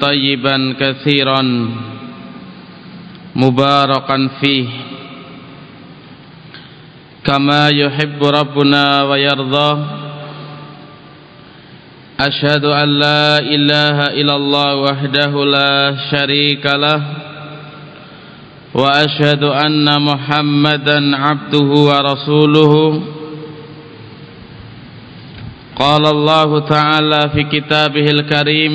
طيبا كثيرا مباركا فيه كما يحب ربنا ويرضى أشهد أن لا إله إلا الله وحده لا شريك له وأشهد أن محمدا عبده ورسوله قال الله تعالى في كتابه الكريم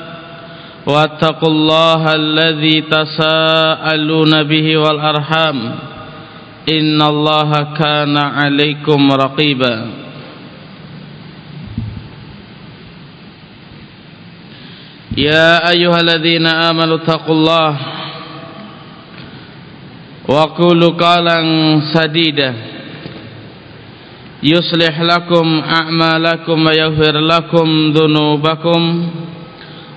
واتقوا الله الذي تساءلون به والأرحام إن الله كان عليكم رقيبا يا أيها الذين آمنوا اتقوا الله وقولوا قالا سديدا يصلح لكم أعمالكم ويغفر لكم ذنوبكم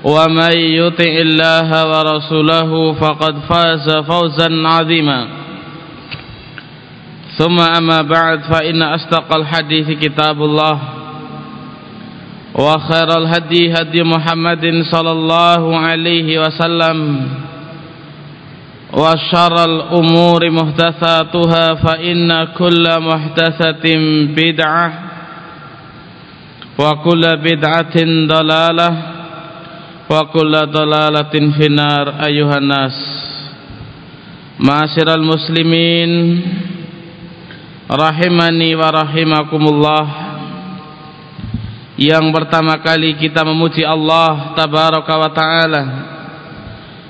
ومن يطع الله ورسوله فقد فاز فوزا عظيما. ثم أما بعد فإن أصدق الحديث كتاب الله وخير الهدي هدي محمد صلى الله عليه وسلم وشر الأمور محدثاتها فإن كل محدثة بدعة وكل بدعة ضلالة. وكل ضلالة في النار أيها الناس معاشر المسلمين rahimani wa rahimakumullah yang pertama kali kita memuji Allah tabaraka wa taala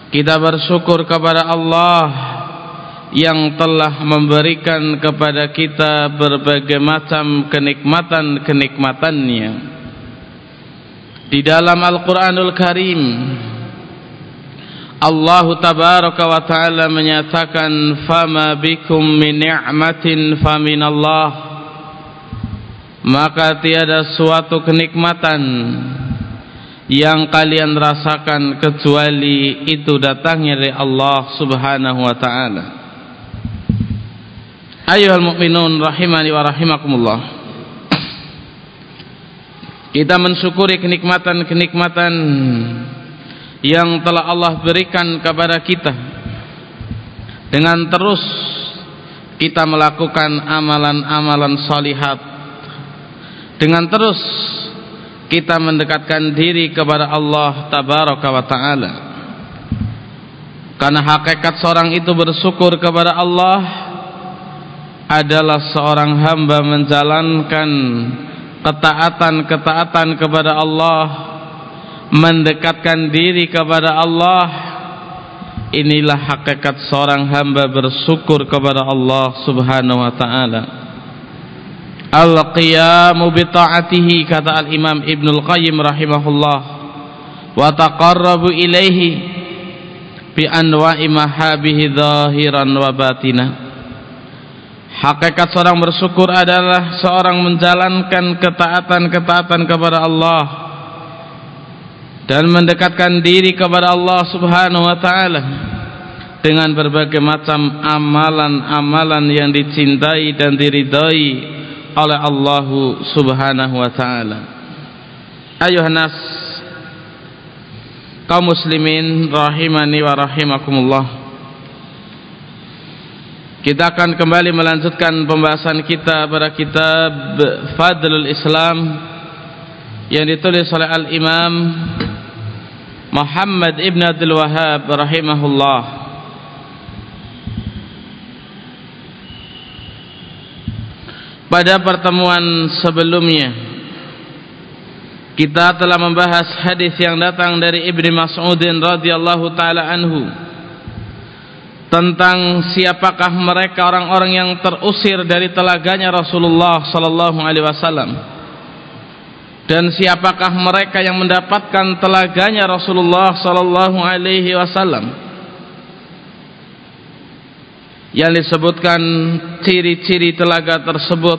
kita bersyukur kepada Allah yang telah memberikan kepada kita berbagai macam kenikmatan-kenikmatannya di dalam Al-Qur'anul Karim Allah tabaraka wa taala menyatakan fama bikum min ni'matin faminallah maka tiada suatu kenikmatan yang kalian rasakan kecuali itu datangnya dari Allah Subhanahu wa taala. Ayuhal mu'minun rahimani wa rahimakumullah Kita mensyukuri kenikmatan-kenikmatan yang telah Allah berikan kepada kita. Dengan terus kita melakukan amalan-amalan salihat. Dengan terus kita mendekatkan diri kepada Allah tabaraka wa taala. Karena hakikat seorang itu bersyukur kepada Allah adalah seorang hamba menjalankan ketaatan-ketaatan kepada Allah mendekatkan diri kepada Allah. Inilah hakikat seorang hamba bersyukur kepada Allah subhanahu wa ta'ala. Al-qiyamu bita'atihi kata al-imam Ibn al-Qayyim rahimahullah. Wa taqarrabu ilaihi bi anwa'i mahabihi zahiran wa batinah Hakikat seorang bersyukur adalah seorang menjalankan ketaatan-ketaatan kepada Allah dan mendekatkan diri kepada Allah Subhanahu wa taala dengan berbagai macam amalan-amalan yang dicintai dan diridai oleh Allah Subhanahu wa taala. Ayuhan nas kaum muslimin rahimani wa rahimakumullah. Kita akan kembali melanjutkan pembahasan kita pada kitab Fadlul Islam yang ditulis oleh Al-Imam Muhammad Ibn Abdul Wahab rahimahullah. Pada pertemuan sebelumnya kita telah membahas hadis yang datang dari Ibnu Mas'udin radhiyallahu taala anhu tentang siapakah mereka orang-orang yang terusir dari telaganya Rasulullah sallallahu alaihi wasallam. Dan siapakah mereka yang mendapatkan telaganya Rasulullah sallallahu alaihi wasallam. Yang disebutkan ciri-ciri telaga tersebut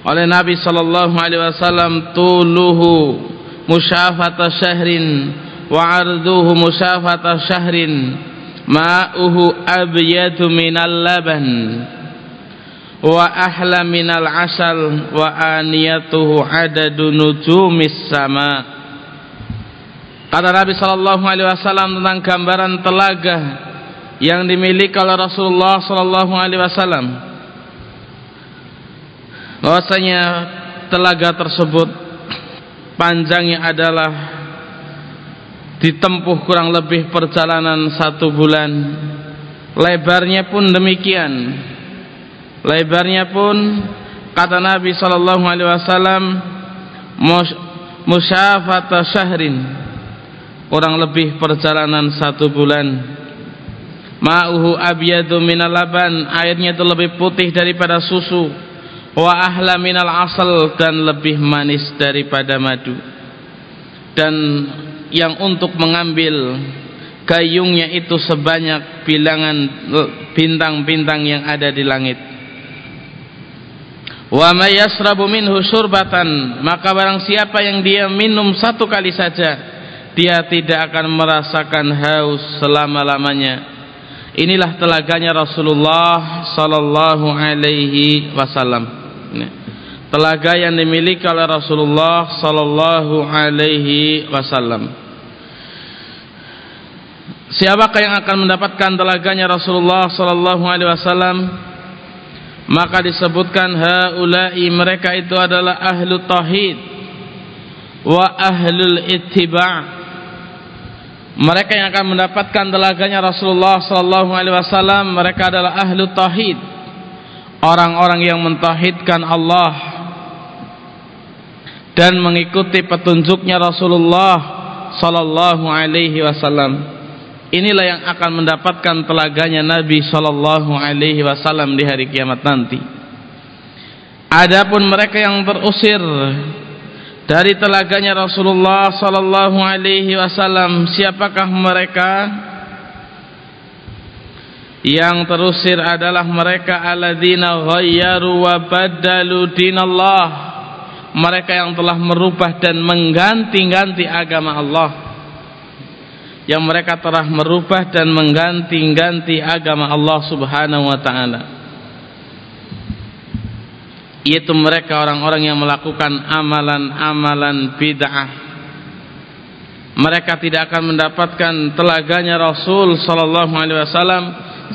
oleh Nabi sallallahu alaihi wasallam tuluhu musyafata syahrin wa arduhu musyafata syahrin ma'uhu abyadu minal laban. Wa ahla minal asal. Wa aniyatuhu adadu nujumis sama. Kata Nabi sallallahu alaihi wasallam tentang gambaran telaga yang dimiliki oleh Rasulullah sallallahu alaihi wasallam. Bahwasanya telaga tersebut panjangnya adalah ditempuh kurang lebih perjalanan satu bulan. Lebarnya pun demikian. Lebarnya pun kata Nabi sallallahu alaihi wasallam musyafata syahrin. Kurang lebih perjalanan satu bulan. Ma'uhu abyadu minal laban. Airnya itu lebih putih daripada susu. Wa ahla minal asal. Dan lebih manis daripada madu. Dan yang untuk mengambil gayungnya itu sebanyak bilangan bintang-bintang yang ada di langit Wa may yasrabu minhu syurbatan maka barang siapa yang dia minum satu kali saja dia tidak akan merasakan haus selama-lamanya. Inilah telaganya Rasulullah sallallahu alaihi wasallam. Telaga yang dimiliki oleh Rasulullah sallallahu alaihi wasallam. Siapakah yang akan mendapatkan telaganya Rasulullah sallallahu alaihi wasallam? maka disebutkan haulai mereka itu adalah ahlu tauhid wa ahlul ittiba' mereka yang akan mendapatkan telaganya Rasulullah sallallahu alaihi wasallam mereka adalah ahlu tauhid orang-orang yang mentauhidkan Allah dan mengikuti petunjuknya Rasulullah sallallahu alaihi wasallam inilah yang akan mendapatkan telaganya Nabi sallallahu alaihi wasallam di hari kiamat nanti. Adapun mereka yang terusir dari telaganya Rasulullah sallallahu alaihi wasallam, siapakah mereka? Yang terusir adalah mereka alladzina ghayyaru wa badalu dinallah. Mereka yang telah merubah dan mengganti-ganti agama Allah yang mereka telah merubah dan mengganti-ganti agama Allah Subhanahu wa taala. Yaitu mereka orang-orang yang melakukan amalan-amalan bid'ah. Mereka tidak akan mendapatkan telaganya Rasul sallallahu alaihi wasallam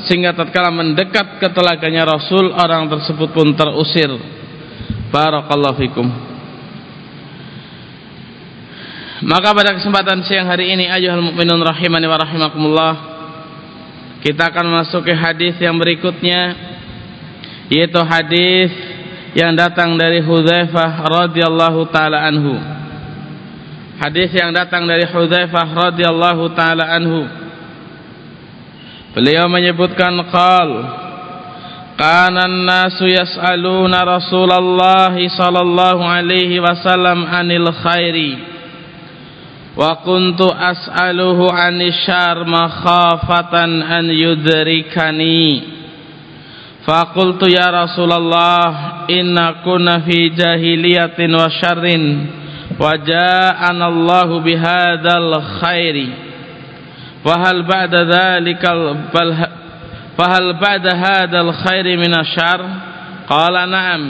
sehingga tatkala mendekat ke telaganya Rasul orang tersebut pun terusir. Barakallahu fikum. Maka pada kesempatan siang hari ini ayuhal mukminun rahimani wa rahimakumullah kita akan masuk ke hadis yang berikutnya yaitu hadis yang datang dari Hudzaifah radhiyallahu taala anhu. Hadis yang datang dari Hudzaifah radhiyallahu taala anhu. Beliau menyebutkan qal Kana an-nasu yas'aluna Rasulullah sallallahu alaihi wasallam anil khairi wa kuntu as'aluhu 'anil syarr makhafatan an yudrikani faqultu ya Rasulullah inna kunna fi jahiliyatin wa syarrin wa ja'ana Allah bihadzal khairi wa hal ba'da dhalikal bal fa hal ba'da hadzal khairi min asyarr qala na'am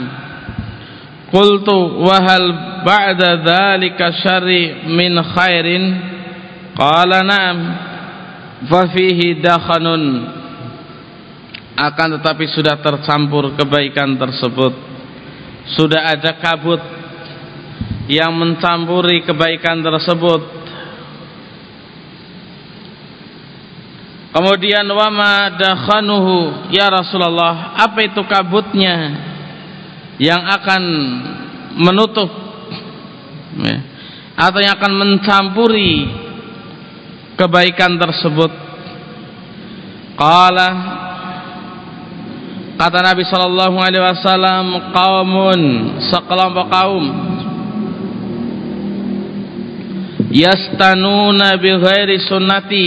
Qultu wa hal ba'da dzalika syarri min khairin? Qala na'am. Fa fihi dakhanun. Akan tetapi sudah tercampur kebaikan tersebut. Sudah ada kabut yang mencampuri kebaikan tersebut. Kemudian wama dakhanuhu ya Rasulullah, apa itu kabutnya? yang akan menutup ya, atau yang akan mencampuri kebaikan tersebut qala kata Nabi sallallahu alaihi wasallam qaumun sekelompok kaum yastanuna bi ghairi sunnati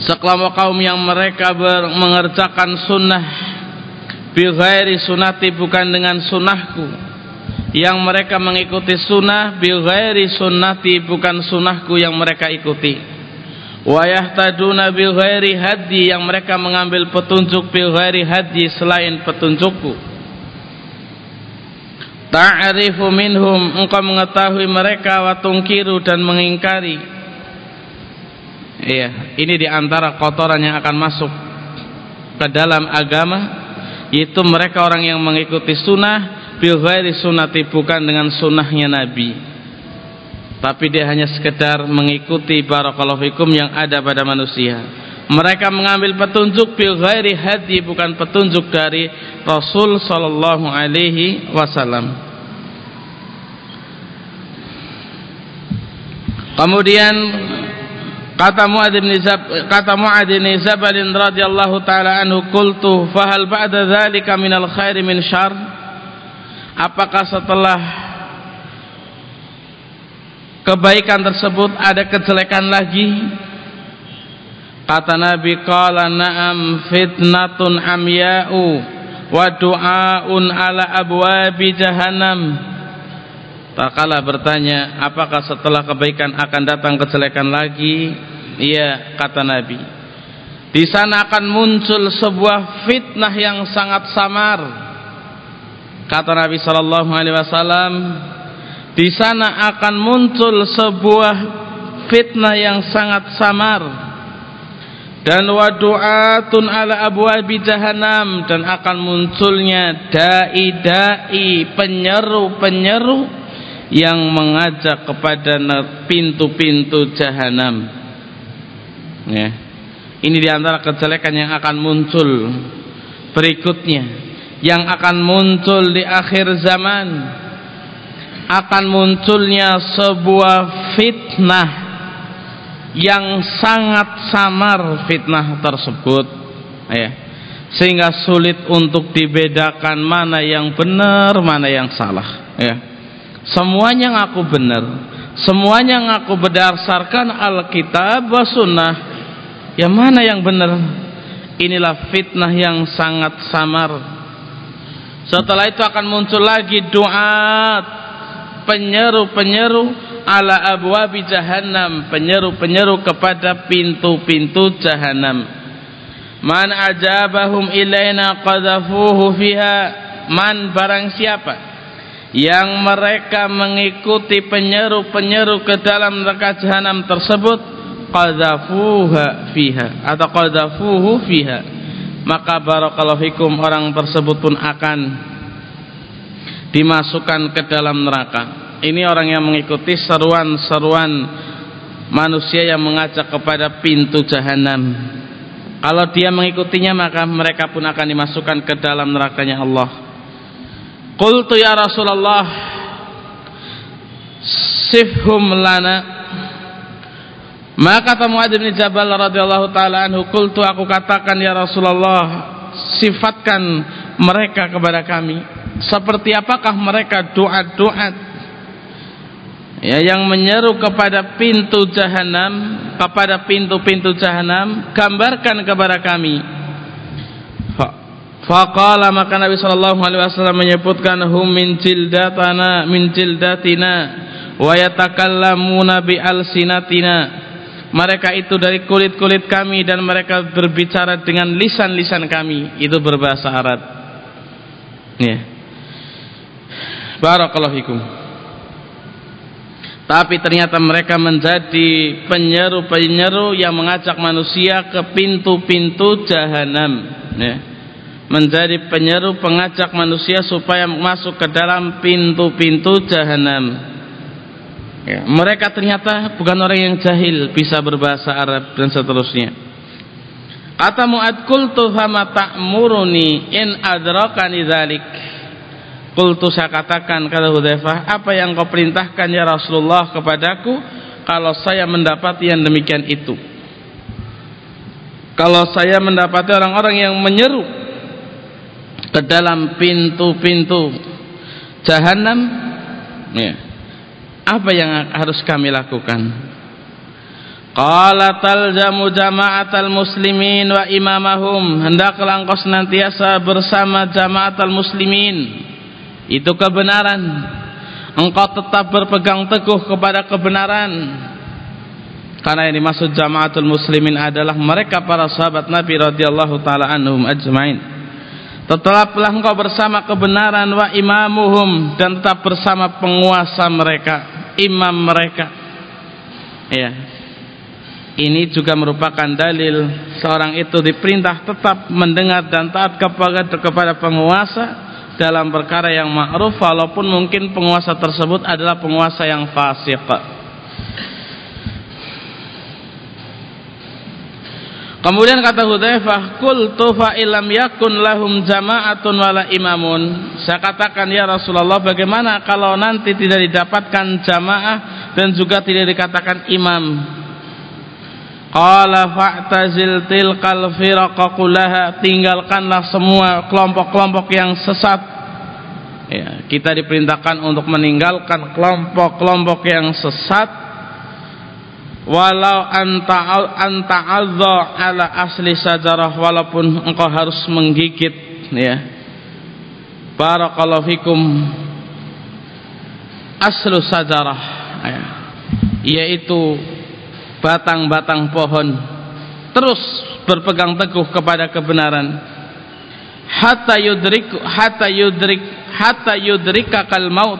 sekelompok kaum yang mereka mengerjakan sunnah bi ghairi sunnati bukan dengan sunnahku. Yang mereka mengikuti sunnah bi ghairi sunnati bukan sunnahku yang mereka ikuti. Wa yahtaduna bi ghairi hadi yang mereka mengambil petunjuk bi ghairi hadi selain petunjukku. Ta'rifu minhum engkau mengetahui mereka wa tungkiru dan mengingkari. Iya, ini di antara kotoran yang akan masuk ke dalam agama yaitu mereka orang yang mengikuti sunnah bil ghairi sunnati bukan dengan sunnahnya Nabi. Tapi dia hanya sekedar mengikuti barakallahu yang ada pada manusia. Mereka mengambil petunjuk bil ghairi hadi bukan petunjuk dari Rasul sallallahu alaihi wasallam. Kemudian kata Muad bin Zab kata Muad bin Zabal radhiyallahu taala anhu qultu fa hal ba'da dzalika minal khairi min syarr? Apakah setelah kebaikan tersebut ada kejelekan lagi? Kata Nabi qala na'am fitnatun amya'u wa du'aun ala abwabi jahannam. Takala bertanya, apakah setelah kebaikan akan datang kejelekan lagi? Iya, kata Nabi. Di sana akan muncul sebuah fitnah yang sangat samar. Kata Nabi sallallahu alaihi wasallam, di sana akan muncul sebuah fitnah yang sangat samar dan wadu'atun ala abwabi jahannam dan akan munculnya dai-dai penyeru-penyeru yang mengajak kepada pintu-pintu jahanam. Ya. Ini di antara kejelekan yang akan muncul berikutnya, yang akan muncul di akhir zaman, akan munculnya sebuah fitnah yang sangat samar fitnah tersebut. Ya. Sehingga sulit untuk dibedakan mana yang benar, mana yang salah. Ya semuanya ngaku benar semuanya ngaku berdasarkan Alkitab wa sunnah yang mana yang benar? Inilah fitnah yang sangat samar. Setelah itu akan muncul lagi doa penyeru-penyeru ala abwabi jahannam penyeru-penyeru kepada pintu-pintu jahannam. Man ajabahum ilaina qadhafuhu fiha man barang siapa yang mereka mengikuti penyeru-penyeru ke dalam neraka jahanam tersebut qadzafuha fiha atau qadzafuhu fiha maka barakallahu fikum orang tersebut pun akan dimasukkan ke dalam neraka. Ini orang yang mengikuti seruan-seruan manusia yang mengajak kepada pintu jahanam. Kalau dia mengikutinya maka mereka pun akan dimasukkan ke dalam nerakanya Allah. Qultu ya Rasulullah sifhum lana maka kata Muad bin Jabal radhiyallahu taala anhu qultu aku katakan ya Rasulullah sifatkan mereka kepada kami. Seperti apakah mereka doa-doa? Ya yang menyeru kepada pintu jahanam kepada pintu-pintu jahanam gambarkan kepada kami. Faqala maka Nabi sallallahu alaihi wasallam menyebutkan hum min jildatana min jildatina wa yatakallamuna bi alsinatina. Mereka itu dari kulit-kulit kami dan mereka berbicara dengan lisan-lisan kami. Itu berbahasa Arab. Ya. Barakallahu fikum. Tapi ternyata mereka menjadi penyeru-penyeru yang mengajak manusia ke pintu-pintu jahanam. Ya menjadi penyeru pengajak manusia supaya masuk ke dalam pintu-pintu jahanam. Ya, mereka ternyata bukan orang yang jahil, bisa berbahasa Arab dan seterusnya. Kata Mu'ad kultu fama ta'muruni in adrakani dzalik. Kultu saya katakan kata Hudzaifah, apa yang kau perintahkan ya Rasulullah kepadaku kalau saya mendapati yang demikian itu? Kalau saya mendapati orang-orang yang menyeru ke dalam pintu-pintu jahanam ya. Apa yang harus kami lakukan? Qala talzamu jama'atal muslimin wa imamahum. Hendaklah engkau senantiasa bersama jama'atal muslimin. Itu kebenaran. Engkau tetap berpegang teguh kepada kebenaran. Karena yang dimaksud jama'atul muslimin adalah mereka para sahabat Nabi radhiyallahu taala anhum ajmain. Tetaplah engkau bersama kebenaran wa imamuhum dan tetap bersama penguasa mereka, imam mereka. Ya. Ini juga merupakan dalil seorang itu diperintah tetap mendengar dan taat kepada kepada penguasa dalam perkara yang ma'ruf walaupun mungkin penguasa tersebut adalah penguasa yang fasik. Kemudian kata Hudzaifah, "Qultu fa illam yakun lahum jama'atun wala imamun." Saya katakan ya Rasulullah, bagaimana kalau nanti tidak didapatkan jamaah dan juga tidak dikatakan imam? Qala fa'tazil tilkal firaqa tinggalkanlah semua kelompok-kelompok yang sesat. Ya, kita diperintahkan untuk meninggalkan kelompok-kelompok yang sesat walau anta anta azza ala asli sajarah walaupun engkau harus menggigit ya. Barakallahu fikum. Aslu sajarah ya. yaitu batang-batang pohon terus berpegang teguh kepada kebenaran. Hatta yudrik hatta yudrik hatta yudrikakal maut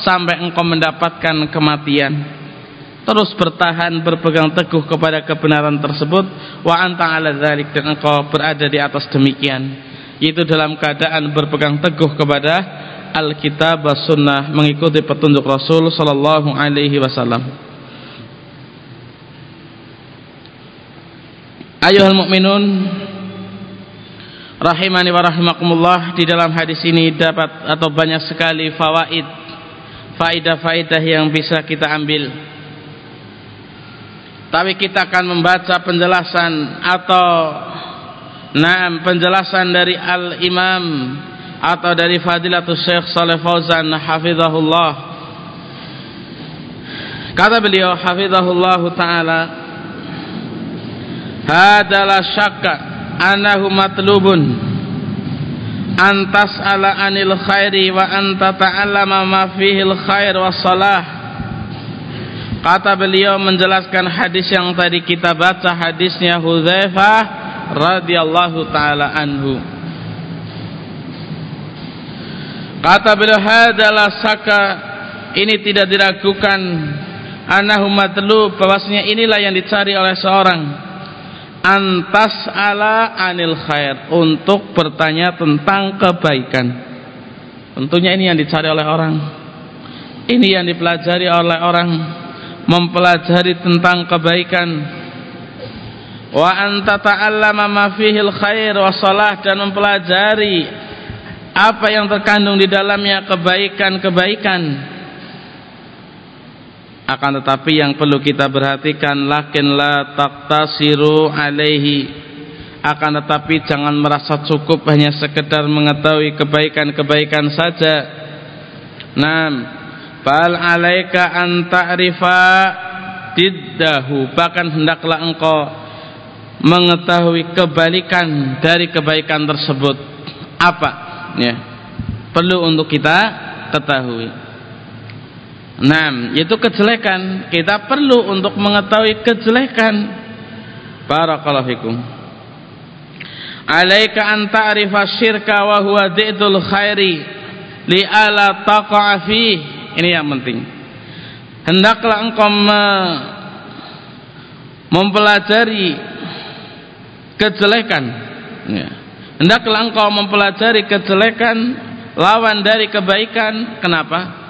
sampai engkau mendapatkan kematian terus bertahan berpegang teguh kepada kebenaran tersebut wa anta ala dzalik dan engkau berada di atas demikian. Itu dalam keadaan berpegang teguh kepada Alkitab was sunnah mengikuti petunjuk Rasul sallallahu alaihi wasallam. Ayuhal mukminun rahimani wa rahimakumullah di dalam hadis ini dapat atau banyak sekali fawaid faidah-faidah yang bisa kita ambil tapi kita akan membaca penjelasan atau nah penjelasan dari al-imam atau dari fadilatul syekh Saleh Fauzan hafizahullah. Kata beliau hafizahullah taala hadalah syakka anahu matlubun antas ala anil khairi wa anta ta'allama ma fihi al khair was salah Kata beliau menjelaskan hadis yang tadi kita baca hadisnya Hudzaifah radhiyallahu taala anhu. Kata beliau hadalah saka ini tidak diragukan anahu matlu bahwasanya inilah yang dicari oleh seorang antas ala anil khair untuk bertanya tentang kebaikan. Tentunya ini yang dicari oleh orang. Ini yang dipelajari oleh orang mempelajari tentang kebaikan. Wa anta ta'allama ma fihi khair wa salah dan mempelajari apa yang terkandung di dalamnya kebaikan-kebaikan. Akan tetapi yang perlu kita perhatikan lakin la taqtasiru alaihi. Akan tetapi jangan merasa cukup hanya sekedar mengetahui kebaikan-kebaikan saja. 6 bal alaika an ta'rifa diddahu bahkan hendaklah engkau mengetahui kebalikan dari kebaikan tersebut. Apa? Ya. Perlu untuk kita ketahui. Enam yaitu kejelekan. Kita perlu untuk mengetahui kejelekan. Barakallahu fikum. Alaika an ta'rifa syirka wa huwa didul khairi li ala taqafi ini yang penting. Hendaklah engkau me mempelajari kejelekan. Ya. Hendaklah engkau mempelajari kejelekan lawan dari kebaikan. Kenapa?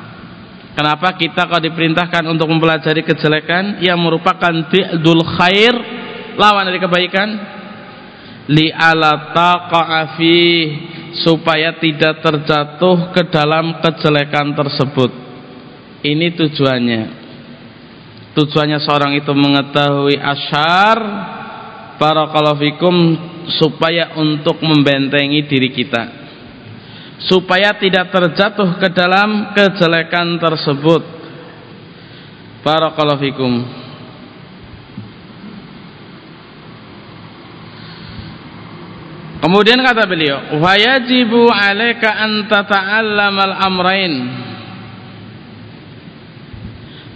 Kenapa kita kalau diperintahkan untuk mempelajari kejelekan yang merupakan di'dul khair lawan dari kebaikan? Li ala taqa'afi supaya tidak terjatuh ke dalam kejelekan tersebut ini tujuannya. Tujuannya seorang itu mengetahui asyar barakallahu fikum supaya untuk membentengi diri kita. Supaya tidak terjatuh ke dalam kejelekan tersebut. Barakallahu fikum. Kemudian kata beliau, "Wajibu 'alaika an tata'allamal amrain."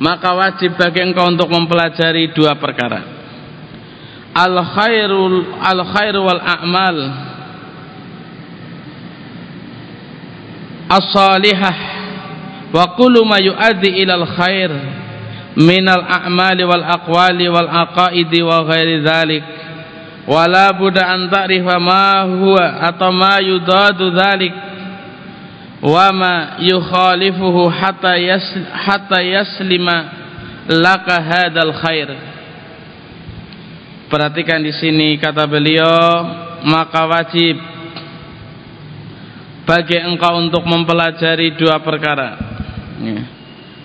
Maka wajib bagi engkau untuk mempelajari dua perkara. Al khairul al khairu wal a'mal. As-salihah. Wa kullu ma yu'addi ila al khair minal a'mali wal aqwali wal aqaidi wa ghairi dzalik wala budda an ta'rifa ma huwa atau ma yudadu dzalik wa ma yukhalifuhu hatta yas hatta yaslima laka hadzal khair perhatikan di sini kata beliau maka wajib bagi engkau untuk mempelajari dua perkara ya.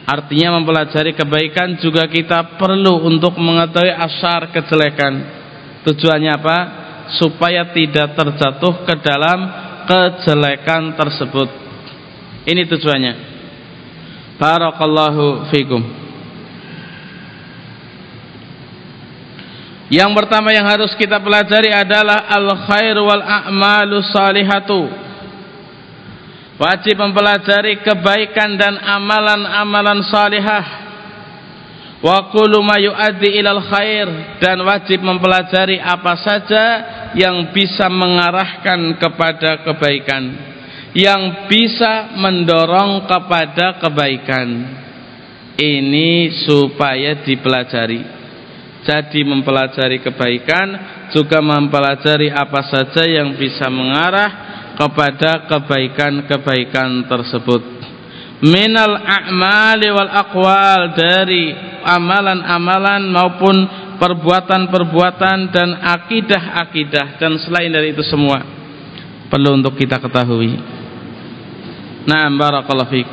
artinya mempelajari kebaikan juga kita perlu untuk mengetahui asar kejelekan Tujuannya apa? Supaya tidak terjatuh ke dalam kejelekan tersebut. Ini tujuannya. Barakallahu fikum. Yang pertama yang harus kita pelajari adalah al khair wal a'malu salihatu. Wajib mempelajari kebaikan dan amalan-amalan salihah wa kullu ma yuaddi ilal khair dan wajib mempelajari apa saja yang bisa mengarahkan kepada kebaikan yang bisa mendorong kepada kebaikan. Ini supaya dipelajari. Jadi mempelajari kebaikan juga mempelajari apa saja yang bisa mengarah kepada kebaikan-kebaikan tersebut. Minal a'mali wal aqwal dari amalan-amalan maupun perbuatan-perbuatan dan akidah-akidah dan selain dari itu semua perlu untuk kita ketahui. Nah, barakallahu fiik.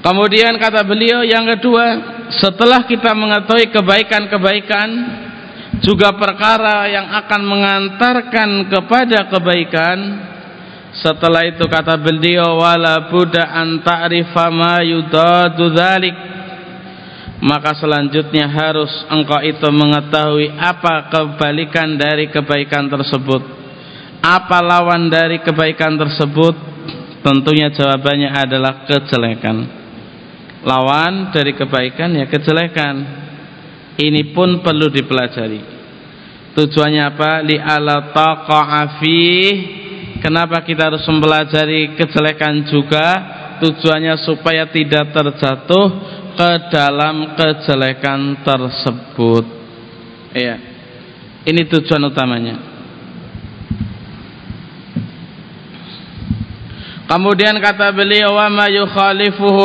Kemudian kata beliau yang kedua, setelah kita mengetahui kebaikan-kebaikan juga perkara yang akan mengantarkan kepada kebaikan, setelah itu kata beliau wala buddha an ta'rifa ma yudadu dzalik. Maka selanjutnya harus engkau itu mengetahui apa kebalikan dari kebaikan tersebut. Apa lawan dari kebaikan tersebut? Tentunya jawabannya adalah kejelekan. Lawan dari kebaikan ya kejelekan. Ini pun perlu dipelajari. Tujuannya apa? Li ala taqa'a Kenapa kita harus mempelajari kejelekan juga? Tujuannya supaya tidak terjatuh ke dalam kejelekan tersebut. Iya. Ini tujuan utamanya. Kemudian kata beliau wa ma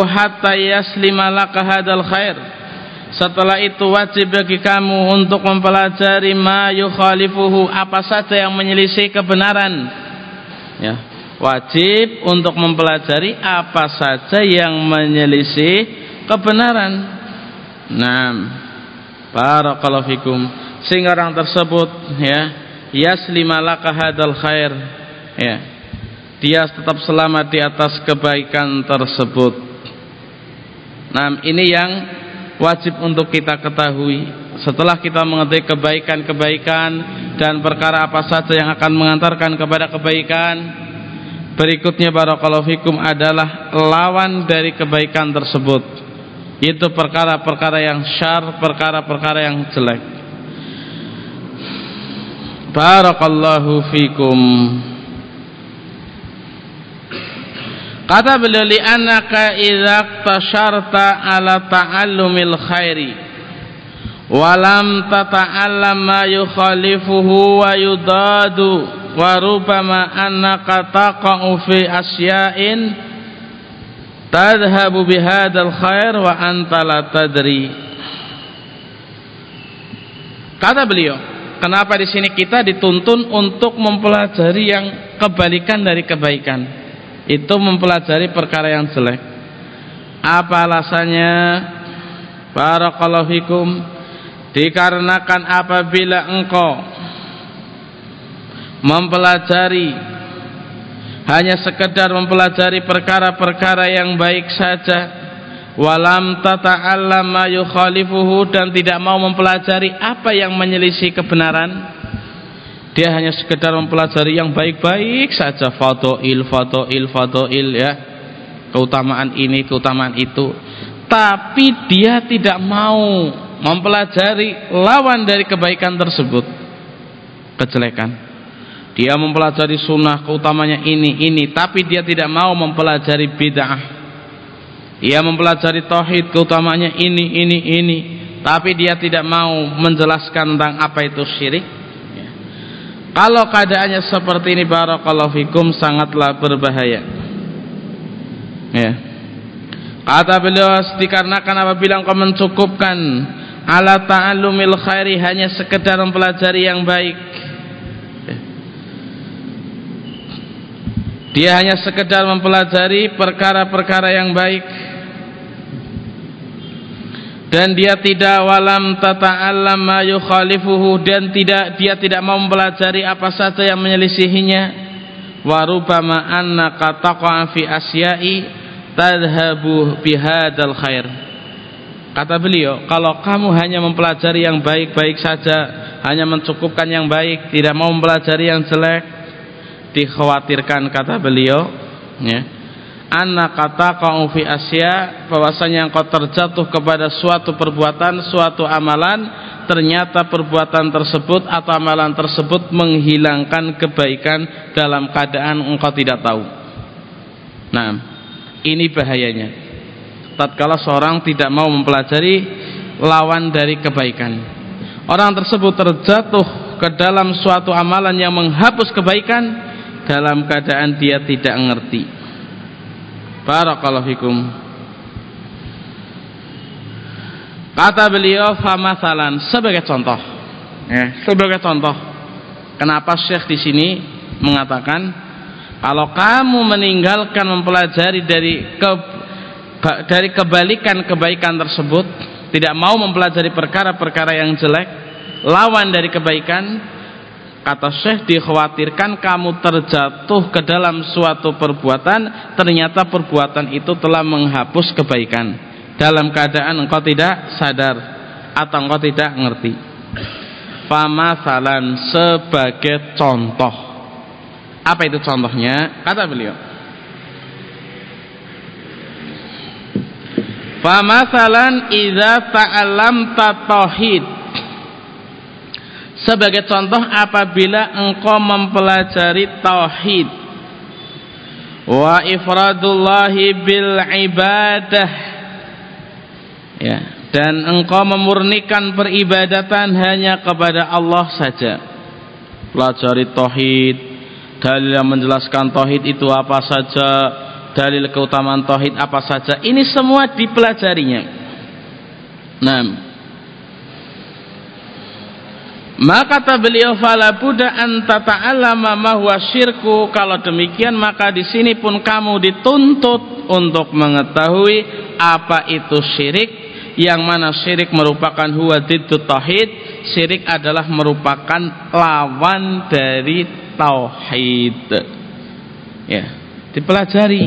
hatta yaslima laka khair. Setelah itu wajib bagi kamu untuk mempelajari ma yukhalifuhu apa saja yang menyelisih kebenaran ya wajib untuk mempelajari apa saja yang menyelisih kebenaran. Nah barakallahu fikum. Sehingga orang tersebut ya yaslima laka hadal khair ya dia tetap selamat di atas kebaikan tersebut. Nah ini yang wajib untuk kita ketahui. Setelah kita mengetahui kebaikan-kebaikan dan perkara apa saja yang akan mengantarkan kepada kebaikan berikutnya barakallahu fikum adalah lawan dari kebaikan tersebut itu perkara-perkara yang syar perkara-perkara yang jelek. Barakallahu fikum. Kata beliau li anaka idza tasharta ala ta'allumil khairi walam tata'allam ma yukhalifuhu wa yudadu wa rubama annaka taqa'u fi asya'in tadhhabu bihadzal khair wa anta la tadri. Kata beliau kenapa di sini kita dituntun untuk mempelajari yang kebalikan dari kebaikan? Itu mempelajari perkara yang jelek. Apa alasannya? Barakallahu fikum. Dikarenakan apabila engkau mempelajari hanya sekedar mempelajari perkara-perkara yang baik saja. Walam tata'allam ma yukhalifuhu dan tidak mau mempelajari apa yang menyelisih kebenaran. Dia hanya sekedar mempelajari yang baik-baik saja. Fadhil fadhil fadhil ya. Keutamaan ini keutamaan itu. Tapi dia tidak mau mempelajari lawan dari kebaikan tersebut. Kejelekan dia mempelajari sunnah keutamanya ini ini tapi dia tidak mau mempelajari bid'ah. Ia mempelajari tauhid keutamanya ini ini ini tapi dia tidak mau menjelaskan tentang apa itu syirik. Ya. kalau keadaannya seperti ini barakallahu fikum sangatlah berbahaya. Ya. Kata beliau dikarenakan apabila engkau mencukupkan ala ta'allumil khairi hanya sekedar mempelajari yang baik Dia hanya sekedar mempelajari perkara-perkara yang baik. Dan dia tidak walam tata'allam ma yukhalifuhu. Dan tidak dia tidak mau mempelajari apa saja yang menyelisihinya. Wa rubama annaka taqa fi asya'i tadhhabu bihadzal khair. Kata beliau kalau kamu hanya mempelajari yang baik-baik saja hanya mencukupkan yang baik tidak mau mempelajari yang jelek dikhawatirkan kata beliau ya. Anak kata kau fi asya bahwasanya engkau terjatuh kepada suatu perbuatan suatu amalan ternyata perbuatan tersebut atau amalan tersebut menghilangkan kebaikan dalam keadaan engkau tidak tahu. Nah ini bahayanya. Tatkala seorang tidak mau mempelajari lawan dari kebaikan. Orang tersebut terjatuh ke dalam suatu amalan yang menghapus kebaikan dalam keadaan dia tidak ngerti. Barakallahu fikum. Kata beliau famasalan sebagai contoh. Ya, sebagai contoh. Kenapa Syekh di sini mengatakan kalau kamu meninggalkan mempelajari dari ke, dari kebalikan kebaikan tersebut tidak mau mempelajari perkara-perkara yang jelek lawan dari kebaikan Kata Syekh dikhawatirkan kamu terjatuh ke dalam suatu perbuatan ternyata perbuatan itu telah menghapus kebaikan dalam keadaan engkau tidak sadar atau engkau tidak ngerti. Famasalan sebagai contoh. Apa itu contohnya? Kata beliau. Famasalan idza ta'allamta tauhid sebagai contoh apabila engkau mempelajari tauhid wa ifradullahi bil ibadah ya dan engkau memurnikan peribadatan hanya kepada Allah saja. Pelajari tauhid dalil yang menjelaskan tauhid itu apa saja dalil keutamaan tauhid apa saja ini semua dipelajarinya. Nah maka kata beliau fala buddha an tata'allama ma huwa syirku. Kalau demikian maka di sini pun kamu dituntut untuk mengetahui apa itu syirik. Yang mana syirik merupakan huwa diddu tauhid. Syirik adalah merupakan lawan dari tauhid. Ya dipelajari.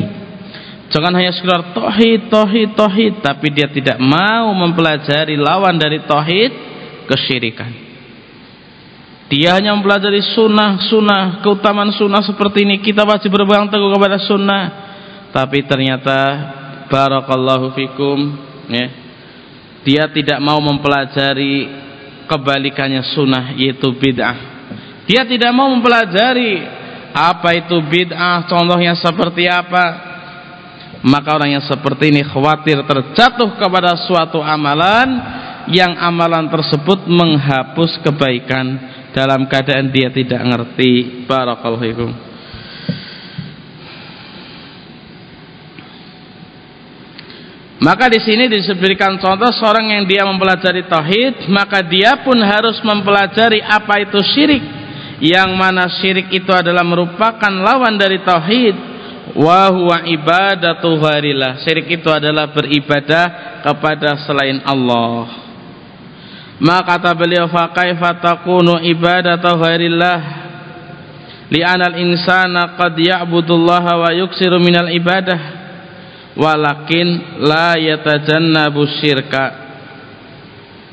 Jangan hanya sekedar tauhid tauhid tauhid tapi dia tidak mau mempelajari lawan dari tauhid kesyirikan dia hanya mempelajari sunnah-sunnah, keutamaan sunnah seperti ini. Kita wajib berpegang teguh kepada sunnah. Tapi ternyata barakallahu fikum, ya. Dia tidak mau mempelajari kebalikannya sunnah yaitu bid'ah. Dia tidak mau mempelajari apa itu bid'ah, contohnya seperti apa. Maka orang yang seperti ini khawatir terjatuh kepada suatu amalan yang amalan tersebut menghapus kebaikan dalam keadaan dia tidak ngerti barakallahu fikum Maka di sini disebutkan contoh seorang yang dia mempelajari tauhid, maka dia pun harus mempelajari apa itu syirik. Yang mana syirik itu adalah merupakan lawan dari tauhid. Wa huwa ibadatu gharillah. Syirik itu adalah beribadah kepada selain Allah. Maka kata beliau fa kaifa takunu ibadatu ghairillah? Li'anal insana qad ya'budullaha wa yuksiru minal ibadah. Walakin la yatajannabu syirka.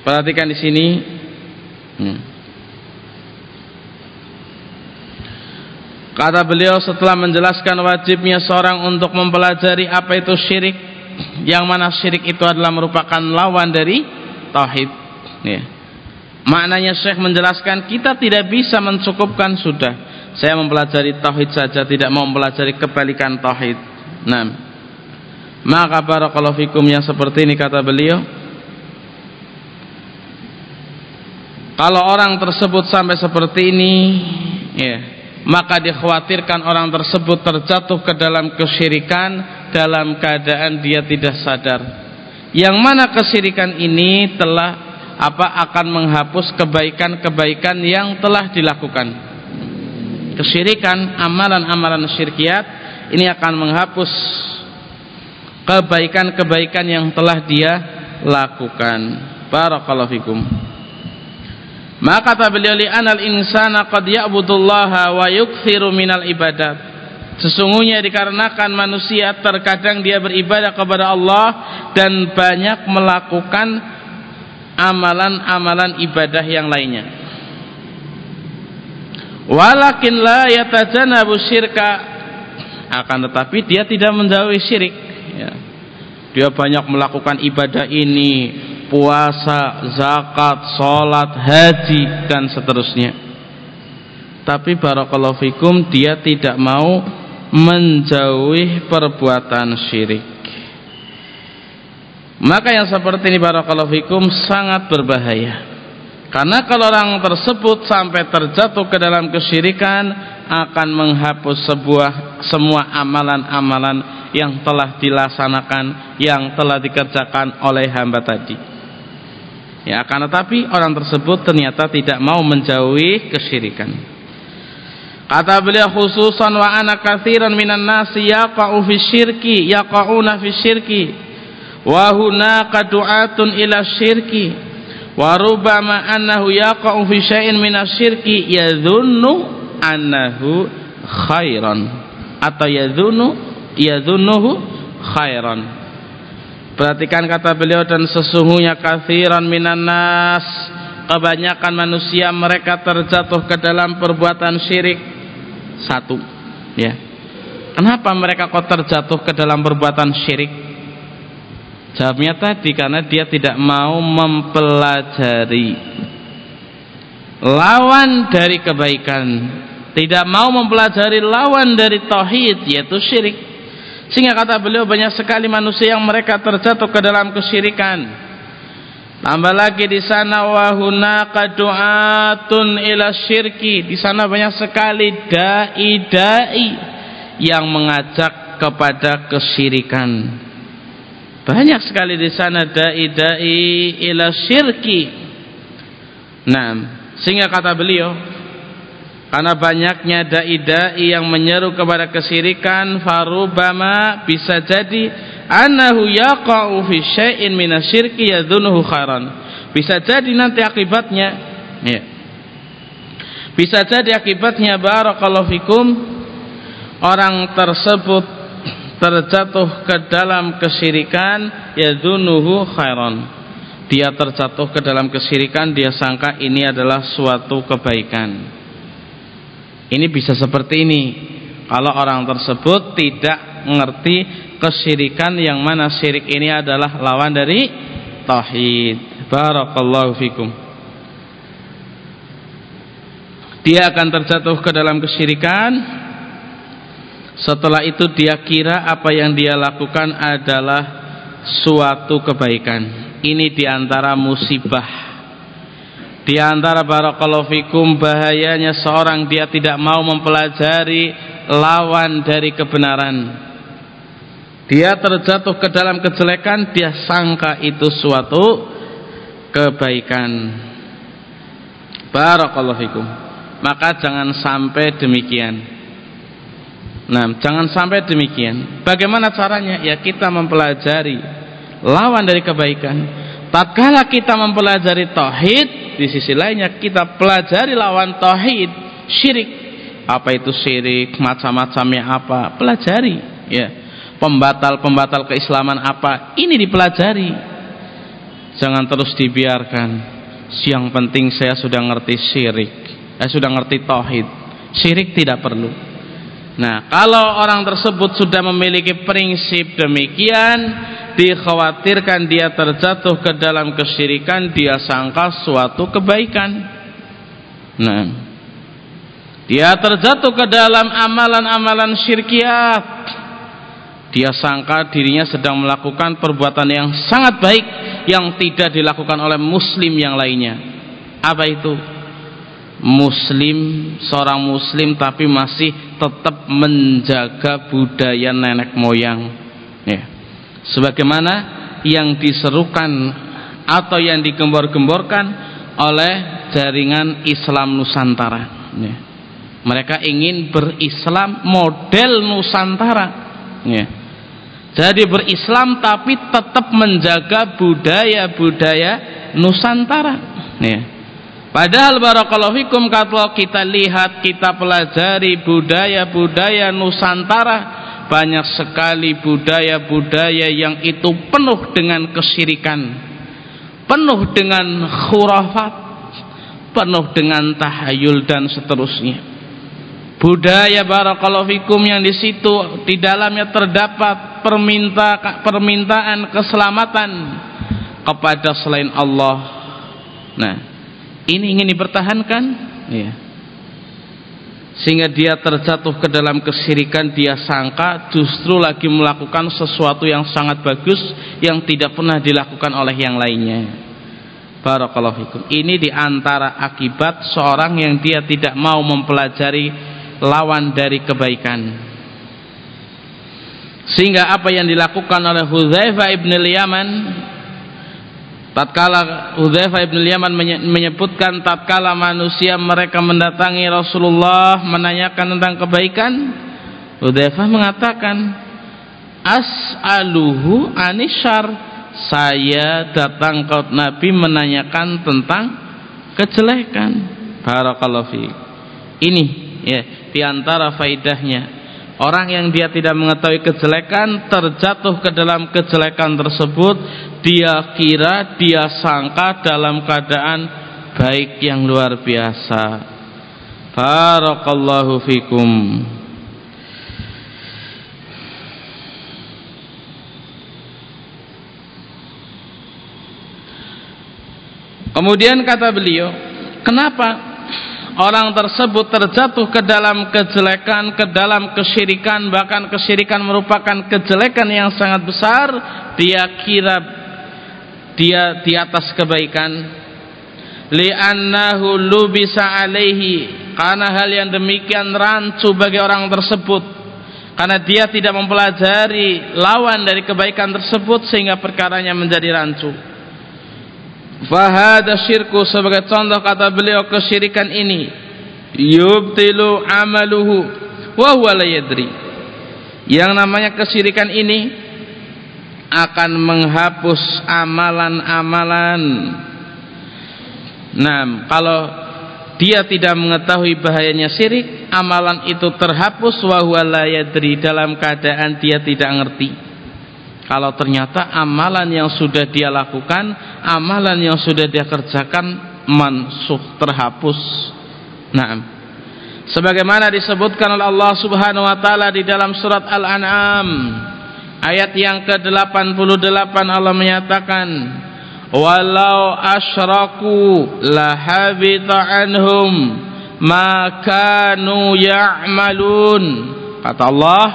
Perhatikan di sini. Hmm. kata beliau setelah menjelaskan wajibnya seorang untuk mempelajari apa itu syirik yang mana syirik itu adalah merupakan lawan dari tauhid ya. maknanya Syekh menjelaskan kita tidak bisa mencukupkan sudah. Saya mempelajari tauhid saja tidak mau mempelajari kebalikan tauhid. Nah maka barakallahu fikum yang seperti ini kata beliau. Kalau orang tersebut sampai seperti ini ya maka dikhawatirkan orang tersebut terjatuh ke dalam kesyirikan dalam keadaan dia tidak sadar. Yang mana kesyirikan ini telah apa akan menghapus kebaikan-kebaikan yang telah dilakukan kesyirikan, amalan-amalan syirkiat ini akan menghapus kebaikan-kebaikan yang telah dia lakukan. Barakallahu fikum. Maka kata beliau li anal insana qad ya'budullaha wa yukthiru minal ibadat. Sesungguhnya dikarenakan manusia terkadang dia beribadah kepada Allah dan banyak melakukan amalan-amalan ibadah yang lainnya. Walakin la yatajanabu syirka. Akan tetapi dia tidak menjauhi syirik. Ya. dia banyak melakukan ibadah ini puasa, zakat, sholat, haji dan seterusnya. Tapi barakallahu fikum dia tidak mau menjauhi perbuatan syirik maka yang seperti ini barakallahu fikum sangat berbahaya karena kalau orang tersebut sampai terjatuh ke dalam kesyirikan akan menghapus sebuah semua amalan-amalan yang telah dilaksanakan, yang telah dikerjakan oleh hamba tadi. Ya, akan tetapi orang tersebut ternyata tidak mau menjauhi kesyirikan. Kata beliau khususan wa ana katsiran minan nasi yaqa'u fi syirki yaqa'una fi syirki wa hunaka du'atun ila syirki. Wa rubama annahu yaqa'u fi syai'in min asyirki yadhunnu annahu khairan. Atau yadhunnu yadhunnuhu khairan. Perhatikan kata beliau dan sesungguhnya kathiran minan nas. Kebanyakan manusia mereka terjatuh ke dalam perbuatan syirik. Satu ya. Kenapa mereka kok terjatuh ke dalam perbuatan syirik Jawabnya tadi karena dia tidak mau mempelajari lawan dari kebaikan, tidak mau mempelajari lawan dari tauhid yaitu syirik. Sehingga kata beliau banyak sekali manusia yang mereka terjatuh ke dalam kesyirikan. Tambah lagi di sana wahuna kaduatun ila syirki. Di sana banyak sekali dai-dai yang mengajak kepada kesyirikan banyak sekali di sana dai-dai ila syirki. Nah, sehingga kata beliau, karena banyaknya dai-dai yang menyeru kepada kesyirikan, farubama bisa jadi annahu yaqa'u fi syai'in minasyirki yadhunuhu khairan. Bisa jadi nanti akibatnya ya. Bisa jadi akibatnya barakallahu fikum orang tersebut terjatuh ke dalam kesyirikan yadunuhu khairan. Dia terjatuh ke dalam kesyirikan dia sangka ini adalah suatu kebaikan. Ini bisa seperti ini. Kalau orang tersebut tidak mengerti kesyirikan yang mana syirik ini adalah lawan dari tauhid. Barakallahu fikum. Dia akan terjatuh ke dalam kesyirikan setelah itu dia kira apa yang dia lakukan adalah suatu kebaikan. Ini di antara musibah. Di antara barakallahu fikum bahayanya seorang dia tidak mau mempelajari lawan dari kebenaran. Dia terjatuh ke dalam kejelekan, dia sangka itu suatu kebaikan. Barakallahu fikum. Maka jangan sampai demikian. Nah, jangan sampai demikian. Bagaimana caranya? Ya kita mempelajari lawan dari kebaikan. Tatkala kita mempelajari tauhid, di sisi lainnya kita pelajari lawan tauhid, syirik. apa itu syirik? Macam-macamnya apa? Pelajari ya. Pembatal-pembatal keislaman apa? Ini dipelajari. Jangan terus dibiarkan. Yang penting saya sudah ngerti syirik. Saya sudah ngerti tauhid. Syirik tidak perlu nah kalau orang tersebut sudah memiliki prinsip demikian dikhawatirkan dia terjatuh ke dalam kesyirikan dia sangka suatu kebaikan. Nah dia terjatuh ke dalam amalan-amalan syirkiat. Dia sangka dirinya sedang melakukan perbuatan yang sangat baik yang tidak dilakukan oleh muslim yang lainnya. Apa itu muslim seorang muslim tapi masih tetap menjaga budaya nenek moyang ya sebagaimana yang diserukan atau yang digembor-gemborkan oleh jaringan Islam Nusantara ya. mereka ingin berislam model Nusantara ya. jadi berislam tapi tetap menjaga budaya-budaya Nusantara ya. Padahal barakallahu fikum kalau kita lihat, kita pelajari budaya-budaya Nusantara banyak sekali budaya-budaya yang itu penuh dengan kesyirikan penuh dengan khurafat penuh dengan tahayul dan seterusnya. Budaya barakallahu fikum yang di situ di dalamnya terdapat perminta permintaan keselamatan kepada selain Allah. Nah ini ingin dipertahankan? Ya sehingga dia terjatuh ke dalam kesirikan dia sangka justru lagi melakukan sesuatu yang sangat bagus yang tidak pernah dilakukan oleh yang lainnya. Barakallahu fikum. Ini di antara akibat seorang yang dia tidak mau mempelajari lawan dari kebaikan. Sehingga apa yang dilakukan oleh Hudzaifah ibn Yaman tatkala Hudzaifah ibn Yaman menyebutkan tatkala manusia mereka mendatangi Rasulullah menanyakan tentang kebaikan Hudzaifah mengatakan as'aluhu anishar saya datang ke Nabi menanyakan tentang kejelekan. Barakallahu fi ini ya di antara faidahnya Orang yang dia tidak mengetahui kejelekan terjatuh ke dalam kejelekan tersebut dia kira dia sangka dalam keadaan baik yang luar biasa. Barakallahu fikum. Kemudian kata beliau, kenapa orang tersebut terjatuh ke dalam kejelekan, ke dalam kesyirikan, bahkan kesyirikan merupakan kejelekan yang sangat besar, dia kira dia di atas kebaikan. Li'annahu lubisa alaihi. Karena hal yang demikian rancu bagi orang tersebut. Karena dia tidak mempelajari lawan dari kebaikan tersebut sehingga perkaranya menjadi rancu Fahada syirku sebagai contoh kata beliau kesyirikan ini yubtilu amaluhu wa huwa la yadri. Yang namanya kesyirikan ini akan menghapus amalan-amalan. Nah, kalau dia tidak mengetahui bahayanya syirik, amalan itu terhapus wa huwa la yadri dalam keadaan dia tidak ngerti kalau ternyata amalan yang sudah dia lakukan amalan yang sudah dia kerjakan mansuh terhapus. Nah sebagaimana disebutkan oleh Allah subhanahu wa ta'ala di dalam surat Al-An'am ayat yang ke-88 Allah menyatakan walau asyraku lahabita anhum kanu ya'malun. Kata Allah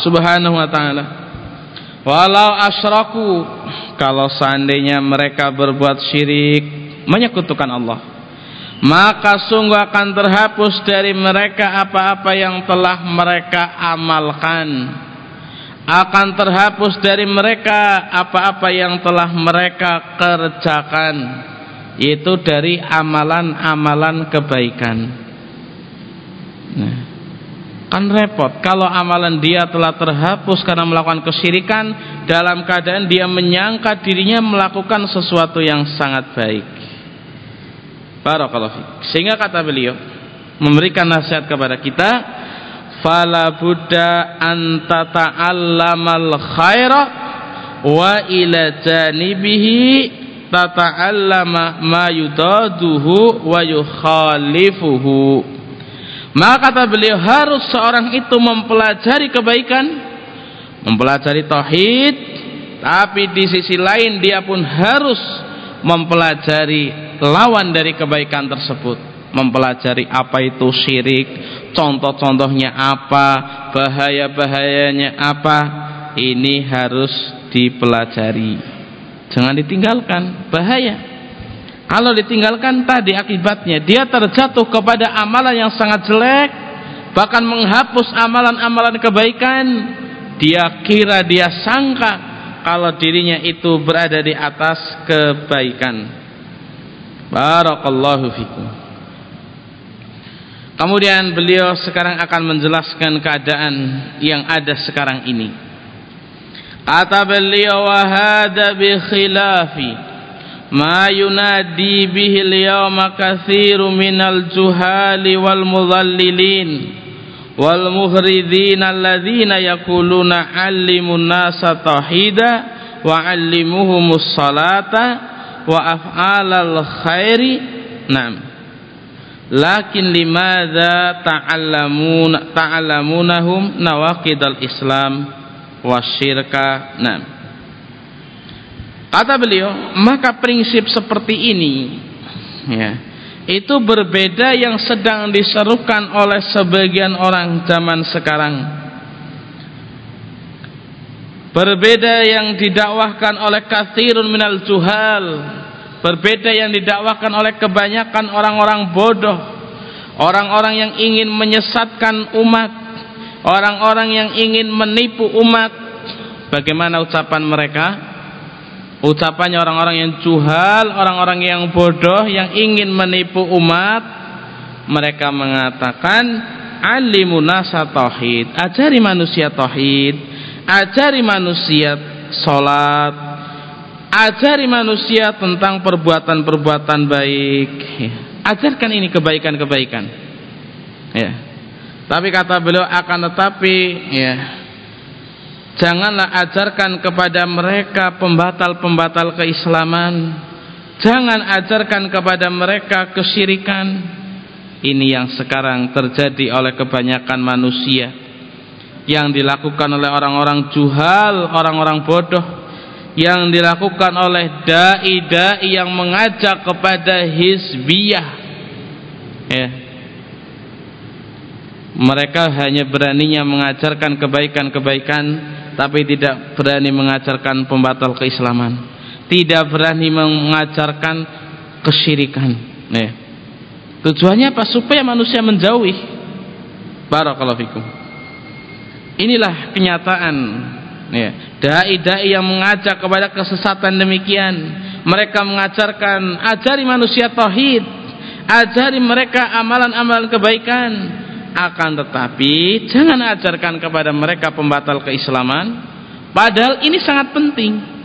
subhanahu wa ta'ala Walau asraku kalau seandainya mereka berbuat syirik menyekutukan Allah maka sungguh akan terhapus dari mereka apa-apa yang telah mereka amalkan. Akan terhapus dari mereka apa-apa yang telah mereka kerjakan. Itu dari amalan-amalan kebaikan. Nah kan repot. Kalau amalan dia telah terhapus karena melakukan kesyirikan dalam keadaan dia menyangka dirinya melakukan sesuatu yang sangat baik. Barakallahu sehingga kata beliau memberikan nasihat kepada kita fala buddha anta ta'allamal khaira wa ila janibihi tata'allama ma yudaduhu wa yukhalifuhu maka kata beliau harus seorang itu mempelajari kebaikan mempelajari tauhid tapi di sisi lain dia pun harus mempelajari lawan dari kebaikan tersebut. Mempelajari apa itu syirik contoh-contohnya apa bahaya-bahayanya apa ini harus dipelajari. Jangan ditinggalkan bahaya kalau ditinggalkan tadi akibatnya dia terjatuh kepada amalan yang sangat jelek, bahkan menghapus amalan-amalan kebaikan. Dia kira dia sangka kalau dirinya itu berada di atas kebaikan. Barakallahu fikum. Kemudian beliau sekarang akan menjelaskan keadaan yang ada sekarang ini. Kata beliau wahada bi khilafi ما ينادي به اليوم كثير من الجهال والمضللين والمهرذين الذين يقولون علموا الناس توحيدا وعلموهم الصلاة وأفعال الخير. نعم. لكن لماذا تعلمون تعلمونهم نواقض الإسلام والشرك؟ نعم. Kata beliau, maka prinsip seperti ini ya, itu berbeda yang sedang diserukan oleh sebagian orang zaman sekarang. Berbeda yang didakwahkan oleh kathirun minal juhal. Berbeda yang didakwahkan oleh kebanyakan orang-orang bodoh. Orang-orang yang ingin menyesatkan umat. Orang-orang yang ingin menipu umat. Bagaimana ucapan mereka? Ucapannya orang-orang yang juhal, orang-orang yang bodoh yang ingin menipu umat mereka mengatakan alimunasa tauhid. Ajari manusia tauhid ajari manusia salat ajari manusia tentang perbuatan-perbuatan baik. Ajarkan ini kebaikan-kebaikan. Ya tapi kata beliau akan tetapi ya Janganlah ajarkan kepada mereka pembatal-pembatal keislaman. Jangan ajarkan kepada mereka kesyirikan. Ini yang sekarang terjadi oleh kebanyakan manusia. Yang dilakukan oleh orang-orang juhal, orang-orang bodoh. Yang dilakukan oleh da'i-da'i yang mengajak kepada hizbiyah. Ya. Mereka hanya beraninya mengajarkan kebaikan-kebaikan tapi tidak berani mengajarkan pembatal keislaman. Tidak berani mengajarkan kesyirikan. Ya. tujuannya apa? Supaya manusia menjauhi. Barakallahu fikum. Inilah kenyataan. Ya. dai-dai yang mengajak kepada kesesatan demikian. Mereka mengajarkan ajari manusia tauhid. Ajari mereka amalan-amalan kebaikan akan tetapi jangan ajarkan kepada mereka pembatal keislaman. Padahal ini sangat penting.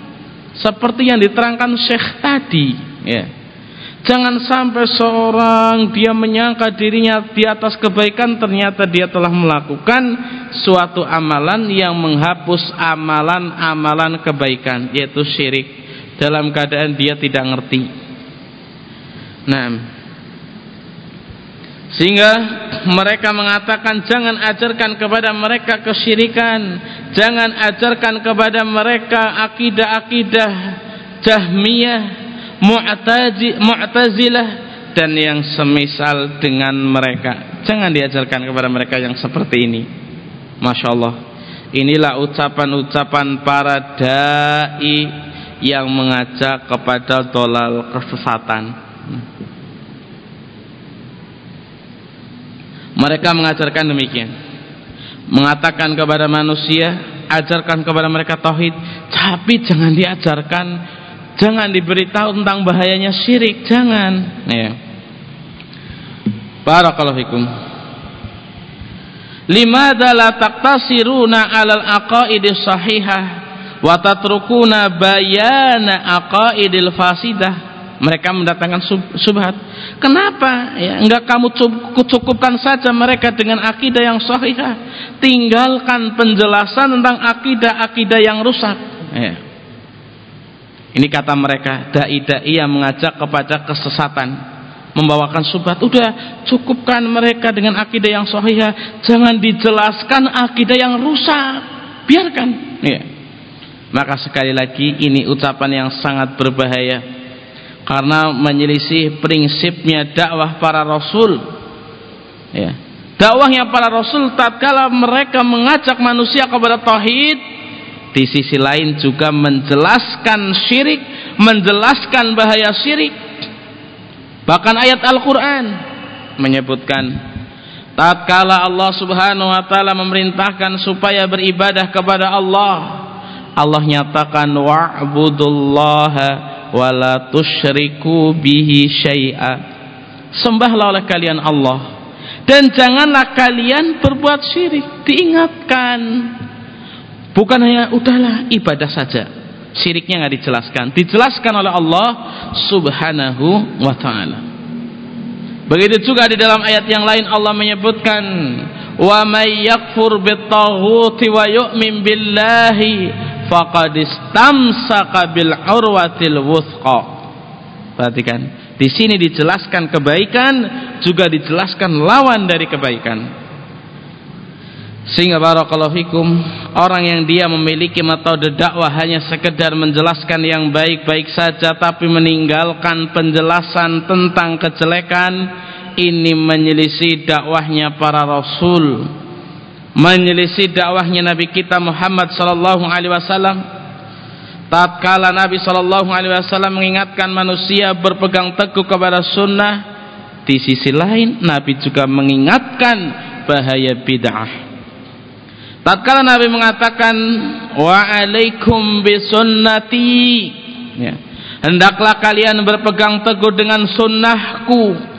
Seperti yang diterangkan Syekh tadi ya. Jangan sampai seorang dia menyangka dirinya di atas kebaikan ternyata dia telah melakukan suatu amalan yang menghapus amalan-amalan kebaikan yaitu syirik. Dalam keadaan dia tidak ngerti. Nah sehingga mereka mengatakan jangan ajarkan kepada mereka kesyirikan. Jangan ajarkan kepada mereka akidah-akidah jahmiyah mu'tazilah dan yang semisal dengan mereka. Jangan diajarkan kepada mereka yang seperti ini. Masya Allah inilah ucapan-ucapan para da'i yang mengajak kepada dolal kesesatan Mereka mengajarkan demikian. Mengatakan kepada manusia, ajarkan kepada mereka tauhid, tapi jangan diajarkan, jangan diberitahu tentang bahayanya syirik, jangan. Ya. Barakallahu fikum. Limadza la taqtasiruna 'alal aqaidis sahihah wa tatrukuna bayana aqaidil fasidah? Mereka mendatangkan subhat. Kenapa? Ya enggak kamu cukupkan saja mereka dengan akidah yang sahihah. Tinggalkan penjelasan tentang akidah-akidah yang rusak. Ya. ini kata mereka dai-dai yang mengajak kepada kesesatan. Membawakan subhat. Udah cukupkan mereka dengan akidah yang sahihah. Jangan dijelaskan akidah yang rusak. Biarkan. Ya. maka sekali lagi ini ucapan yang sangat berbahaya karena menyelisih prinsipnya dakwah para rasul. Ya. Dakwahnya para rasul tatkala mereka mengajak manusia kepada tauhid di sisi lain juga menjelaskan syirik menjelaskan bahaya syirik. Bahkan ayat Al-Qur'an menyebutkan tatkala Allah Subhanahu wa taala memerintahkan supaya beribadah kepada Allah Allah nyatakan wa'budullaha wala tusyriku bihi syai'a. Sembahlah oleh kalian Allah. Dan janganlah kalian berbuat syirik. Diingatkan. Bukan hanya udahlah ibadah saja. Syiriknya nggak dijelaskan. Dijelaskan oleh Allah subhanahu wa ta'ala. Begitu juga di dalam ayat yang lain Allah menyebutkan wa may yakfur bitaghuti wa yu'min billahi faqad istamsaka bil urwatil wuthqa. Perhatikan, di sini dijelaskan kebaikan juga dijelaskan lawan dari kebaikan. Sehingga barakallahu fikum, orang yang dia memiliki metode dakwah hanya sekedar menjelaskan yang baik-baik saja tapi meninggalkan penjelasan tentang kejelekan, ini menyelisih dakwahnya para rasul menyelisih dakwahnya Nabi kita Muhammad sallallahu alaihi wasallam. Tatkala Nabi sallallahu alaihi wasallam mengingatkan manusia berpegang teguh kepada sunnah di sisi lain Nabi juga mengingatkan bahaya bid'ah. Tatkala Nabi mengatakan wa alaikum bisunnati ya hendaklah kalian berpegang teguh dengan sunnahku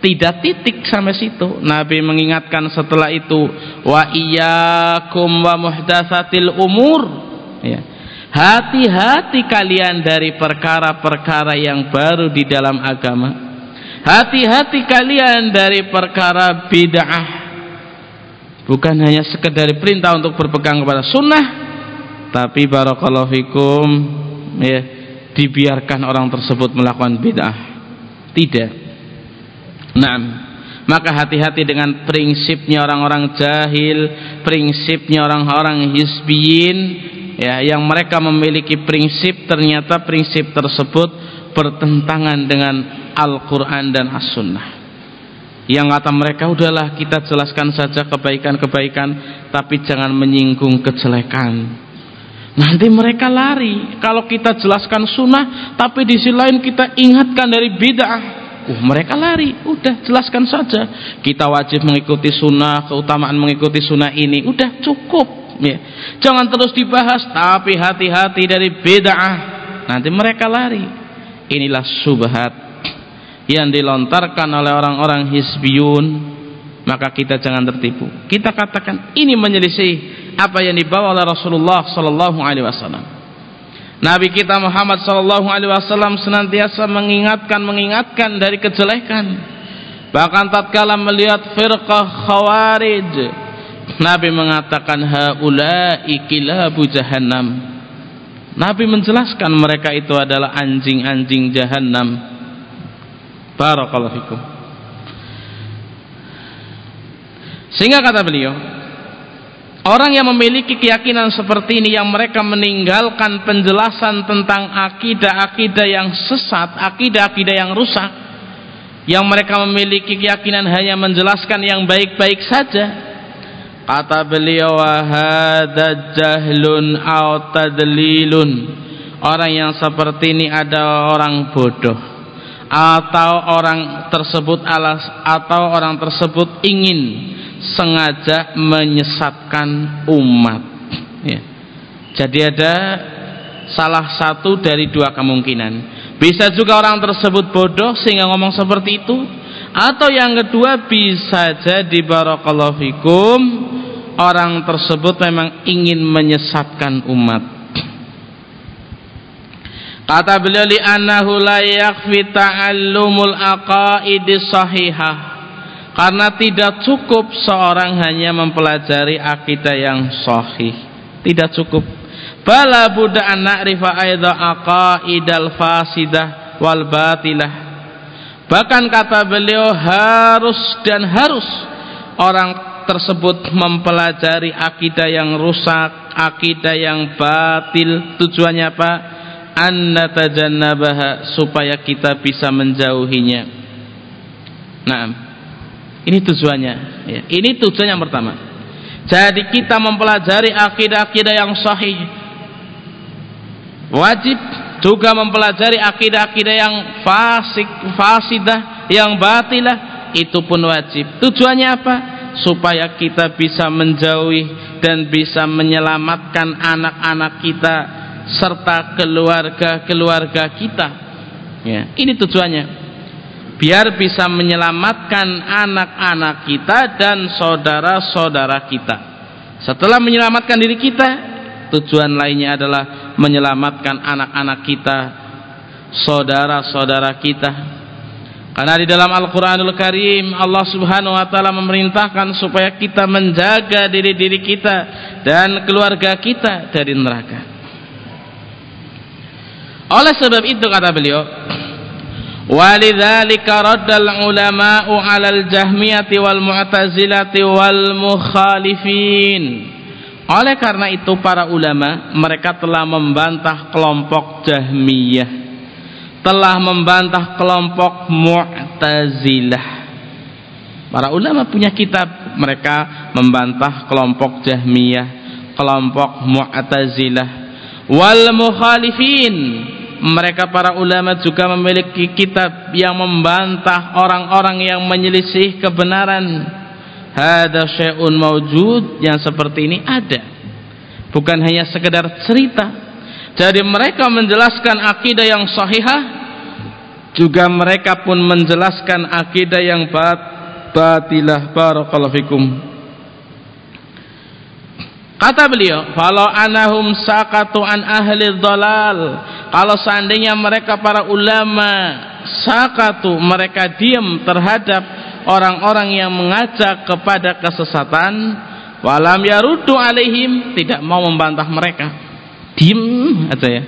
tidak titik sampai situ. Nabi mengingatkan setelah itu wa iyyakum wa muhdatsatil umur. Ya. Hati-hati kalian dari perkara-perkara yang baru di dalam agama. Hati-hati kalian dari perkara bid'ah. Bukan hanya sekedar perintah untuk berpegang kepada sunnah tapi barakallahu fikum ya dibiarkan orang tersebut melakukan bid'ah. Tidak Nah, maka hati-hati dengan prinsipnya orang-orang jahil, prinsipnya orang-orang hisbiyin ya yang mereka memiliki prinsip ternyata prinsip tersebut bertentangan dengan Al-Qur'an dan As-Sunnah. Yang kata mereka udahlah kita jelaskan saja kebaikan-kebaikan tapi jangan menyinggung kejelekan. Nanti mereka lari kalau kita jelaskan sunnah tapi di sisi lain kita ingatkan dari bid'ah Uh, mereka lari. Udah, jelaskan saja. Kita wajib mengikuti sunnah, keutamaan mengikuti sunnah ini. Udah cukup. Ya. Jangan terus dibahas, tapi hati-hati dari bid'ah. Nanti mereka lari. Inilah subhat yang dilontarkan oleh orang-orang hisbiyun. Maka kita jangan tertipu. Kita katakan ini menyelisih apa yang dibawa oleh Rasulullah sallallahu alaihi wasallam. Nabi kita Muhammad sallallahu alaihi wasallam senantiasa mengingatkan mengingatkan dari kejelekan. Bahkan tatkala melihat firqah Khawarij, Nabi mengatakan haula'i kilabu jahannam. Nabi menjelaskan mereka itu adalah anjing-anjing jahannam. Barakallahu fikum. Sehingga kata beliau, Orang yang memiliki keyakinan seperti ini yang mereka meninggalkan penjelasan tentang akidah-akidah yang sesat, akidah-akidah yang rusak, yang mereka memiliki keyakinan hanya menjelaskan yang baik-baik saja. Kata beliau hada jahlun au tadlilun. Orang yang seperti ini ada orang bodoh atau orang tersebut alas atau orang tersebut ingin sengaja menyesatkan umat ya. jadi ada salah satu dari dua kemungkinan bisa juga orang tersebut bodoh sehingga ngomong seperti itu atau yang kedua bisa jadi barakallahu fikum orang tersebut memang ingin menyesatkan umat Kata beliau li annahu la yakfi ta'allumul aqaidi sahihah. Karena tidak cukup seorang hanya mempelajari akidah yang sahih. Tidak cukup. Bala buddha an na'rifa aidha aqaidal fasidah wal batilah. Bahkan kata beliau harus dan harus orang tersebut mempelajari akidah yang rusak, akidah yang batil. Tujuannya apa? anna tajannabaha supaya kita bisa menjauhinya. Nah, ini tujuannya. Ya. Ini tujuan yang pertama. Jadi kita mempelajari akidah-akidah yang sahih. Wajib juga mempelajari akidah-akidah yang fasik, fasidah, yang batilah. Itu pun wajib. Tujuannya apa? Supaya kita bisa menjauhi dan bisa menyelamatkan anak-anak kita serta keluarga-keluarga kita. Ya, ini tujuannya. Biar bisa menyelamatkan anak-anak kita dan saudara-saudara kita. Setelah menyelamatkan diri kita, tujuan lainnya adalah menyelamatkan anak-anak kita, saudara-saudara kita. Karena di dalam Al-Qur'anul Karim Allah Subhanahu wa taala memerintahkan supaya kita menjaga diri-diri kita dan keluarga kita dari neraka. Oleh sebab itu kata beliau, Ulama'u 'alal jahmiyati wal mu'tazilati wal mukhalifin. Oleh karena itu para ulama mereka telah membantah kelompok Jahmiyah, telah membantah kelompok Mu'tazilah. Para ulama punya kitab, mereka membantah kelompok Jahmiyah, kelompok Mu'tazilah wal mukhalifin mereka para ulama juga memiliki kitab yang membantah orang-orang yang menyelisih kebenaran. Ada syai'un mawjud yang seperti ini ada. Bukan hanya sekedar cerita. Jadi mereka menjelaskan akidah yang sahihah juga mereka pun menjelaskan akidah yang bat batilah. Barakallahu fikum Kata beliau, "Falau anahum sakatu an ahli dhalal." Kalau seandainya mereka para ulama sakatu, mereka diam terhadap orang-orang yang mengajak kepada kesesatan, walam yarudu alaihim, tidak mau membantah mereka. Diam aja ya.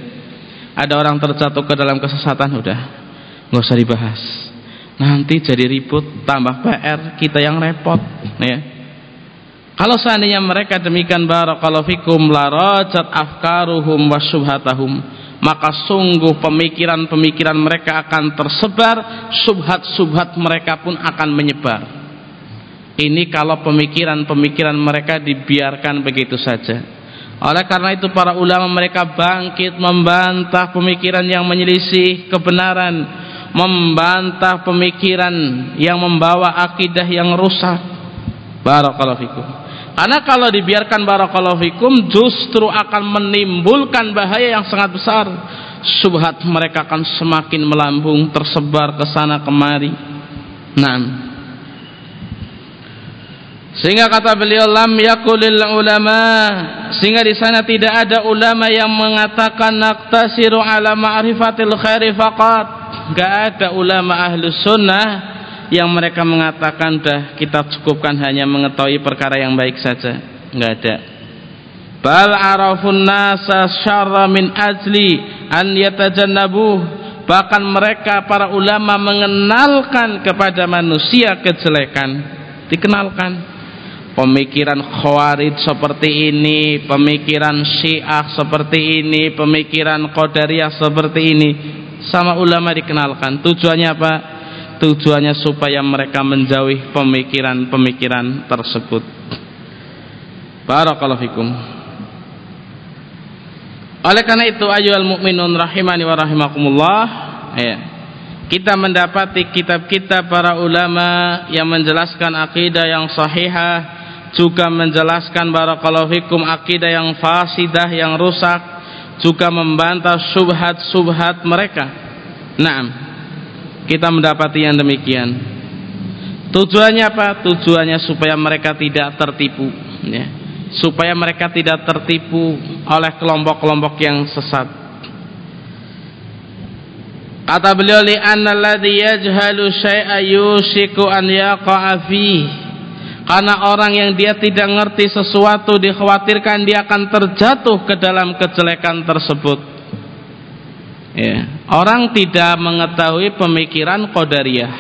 Ada orang terjatuh ke dalam kesesatan udah nggak usah dibahas. Nanti jadi ribut, tambah PR, kita yang repot, ya. Kalau seandainya mereka demikian barakallahu fikum la rajat afkaruhum wasyubhatahum maka sungguh pemikiran-pemikiran mereka akan tersebar, subhat-subhat mereka pun akan menyebar. Ini kalau pemikiran-pemikiran mereka dibiarkan begitu saja. Oleh karena itu para ulama mereka bangkit membantah pemikiran yang menyelisih kebenaran, membantah pemikiran yang membawa akidah yang rusak. Barakallahu fikum. Karena kalau dibiarkan barakallahu fikum justru akan menimbulkan bahaya yang sangat besar. Subhat mereka akan semakin melambung tersebar ke sana kemari. Nah. Sehingga kata beliau lam yakulil ulama sehingga di sana tidak ada ulama yang mengatakan naqtasiru ala ma'rifatil khairi faqat. Enggak ada ulama ahlus sunnah yang mereka mengatakan dah kita cukupkan hanya mengetahui perkara yang baik saja. Enggak ada. Bal arafun nasa syarra min ajli an yatajannabuh. Bahkan mereka para ulama mengenalkan kepada manusia kejelekan. Dikenalkan. Pemikiran khawarij seperti ini pemikiran syiah seperti ini pemikiran qadariyah seperti ini sama ulama dikenalkan. Tujuannya apa tujuannya supaya mereka menjauhi pemikiran-pemikiran tersebut. Barakallahu fikum. Oleh karena itu ayyuhal mu'minun rahimani wa rahimakumullah ya kita mendapati kitab-kitab para ulama yang menjelaskan akidah yang sahihah juga menjelaskan barakallahu fikum akidah yang fasidah yang rusak juga membantah subhat-subhat mereka. Naam kita mendapati yang demikian tujuannya apa? tujuannya supaya mereka tidak tertipu ya. supaya mereka tidak tertipu oleh kelompok-kelompok yang sesat kata beliau li anna alladhi yajhalu syai'a yushiku an karena orang yang dia tidak ngerti sesuatu dikhawatirkan dia akan terjatuh ke dalam kejelekan tersebut ya. orang tidak mengetahui pemikiran qadariyah.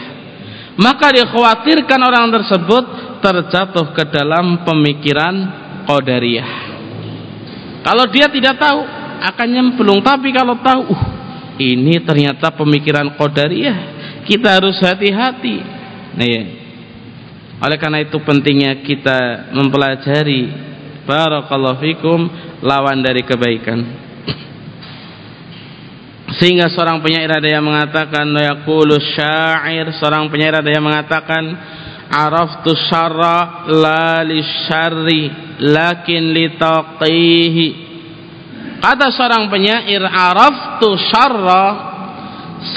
Maka dikhawatirkan orang tersebut terjatuh ke dalam pemikiran qadariyah. Kalau dia tidak tahu akan nyemplung. Tapi kalau tahu uh, ini ternyata pemikiran qadariyah. Kita harus hati-hati. Nah ya. Oleh karena itu pentingnya kita mempelajari. Barakallahu fikum lawan dari kebaikan. Sehingga seorang penyair ada yang mengatakan yaqulu syair, seorang penyair ada yang mengatakan araftu syarra la li syarri lakin li taqihi. Kata seorang penyair araftu syarra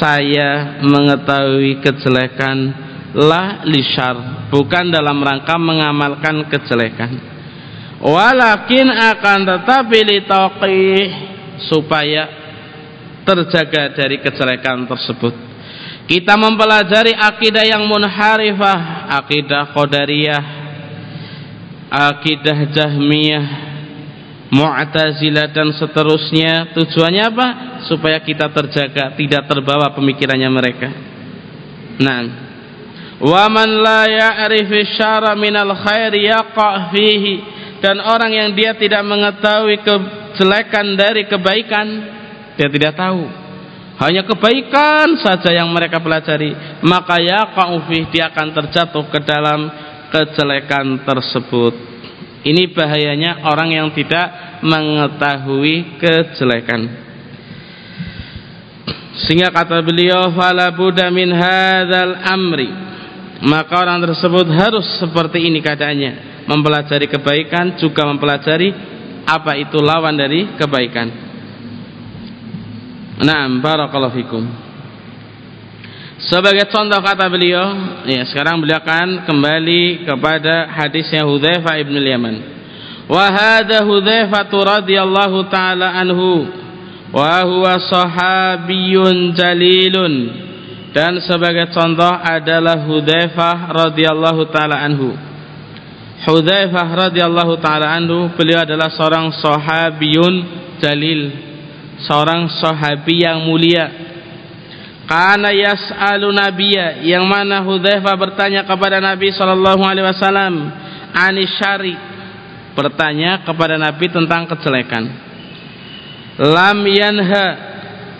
saya mengetahui kejelekan la lishar bukan dalam rangka mengamalkan kejelekan walakin akan tetapi litaqih supaya terjaga dari kejelekan tersebut. Kita mempelajari akidah yang munharifah akidah qadariyah akidah jahmiyah mu'tazilah dan seterusnya. Tujuannya apa? Supaya kita terjaga tidak terbawa pemikirannya mereka. Nah wa man la ya'rifu syara minal khair yaqa fihi. Dan orang yang dia tidak mengetahui kejelekan dari kebaikan dia tidak tahu. Hanya kebaikan saja yang mereka pelajari. Maka yaqa'u fihi dia akan terjatuh ke dalam kejelekan tersebut. Ini bahayanya orang yang tidak mengetahui kejelekan. Sehingga kata beliau fala buddha min hadzal amri. Maka orang tersebut harus seperti ini keadaannya. Mempelajari kebaikan juga mempelajari apa itu lawan dari kebaikan nah barakallahu fikum. Sebagai contoh kata beliau ya sekarang beliau akan kembali kepada hadisnya Hudzaifah ibn Yaman wa hadha Hudzaifah radhiyallahu taala anhu wa huwa sahabiyun jalilun. Dan sebagai contoh adalah Hudzaifah radhiyallahu taala anhu. Hudzaifah radhiyallahu taala anhu beliau adalah seorang sahabiyun jalil, seorang sahabi yang mulia. Kana yas'alu nabiyya yang mana Hudzaifah bertanya kepada Nabi sallallahu alaihi wasallam anisyari bertanya kepada Nabi tentang kejelekan. Lam yanha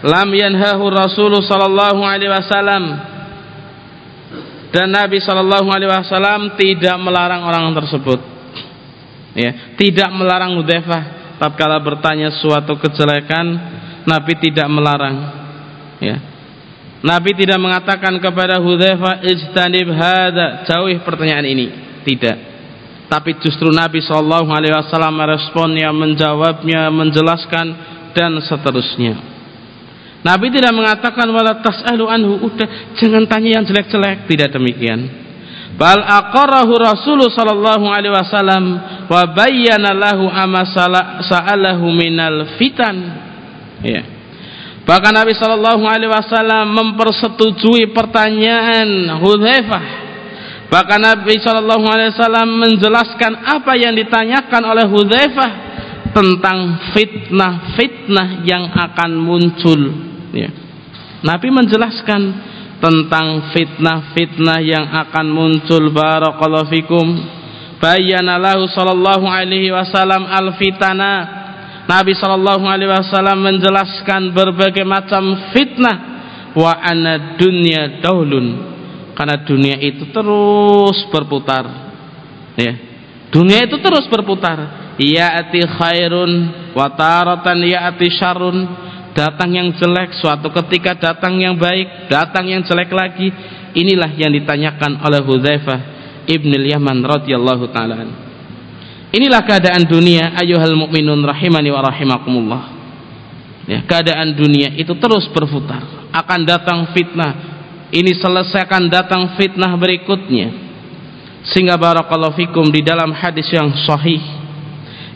lam yanhahu Rasulullah sallallahu alaihi wasallam dan Nabi sallallahu alaihi wasallam tidak melarang orang tersebut ya tidak melarang Hudzaifah tatkala bertanya suatu kejelekan Nabi tidak melarang. Ya. Nabi tidak mengatakan kepada Hudzaifah ijtanib hadza. Jauhi pertanyaan ini. Tidak. Tapi justru Nabi sallallahu alaihi wasallam meresponnya menjawabnya menjelaskan dan seterusnya. Nabi tidak mengatakan wala tas'alu anhu, udah jangan tanya yang jelek-jelek, tidak demikian. Bal aqarrahu Rasulullah sallallahu alaihi wasallam wa bayyana lahu sa'alahu minal fitan. Ya. Bahkan Nabi sallallahu alaihi wasallam mempersetujui pertanyaan Hudzaifah. Bahkan Nabi sallallahu alaihi wasallam menjelaskan apa yang ditanyakan oleh Hudzaifah tentang fitnah-fitnah yang akan muncul ya. Nabi menjelaskan tentang fitnah-fitnah yang akan muncul. Barakallahu fikum. Bayyana lahu sallallahu alaihi wasallam al-fitana. Nabi sallallahu alaihi wasallam menjelaskan berbagai macam fitnah. Wa anna dunya daulun. Karena dunia itu terus berputar. Ya. Dunia itu terus berputar. Ya'ati khairun wa taratan ya'ati syarrun datang yang jelek, suatu ketika datang yang baik, datang yang jelek lagi. Inilah yang ditanyakan oleh Hudzaifah Ibn Yaman radhiyallahu taala. Inilah keadaan dunia ayuhal mukminun rahimani wa rahimakumullah. Ya, keadaan dunia itu terus berputar. Akan datang fitnah. Ini selesaikan datang fitnah berikutnya. Sehingga barakallahu fikum di dalam hadis yang sahih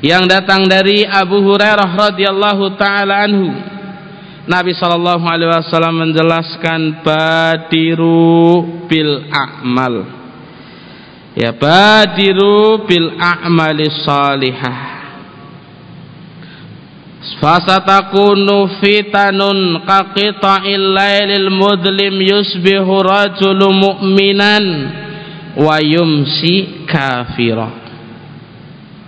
yang datang dari Abu Hurairah radhiyallahu taala anhu Nabi sallallahu alaihi wasallam menjelaskan badiru bil a'mal. Ya badiru bil a'mali salihah. Fasatakunu fitanun kaqita'il lailil mudlim yusbihu rajulu mu'minan wa yumsi kafira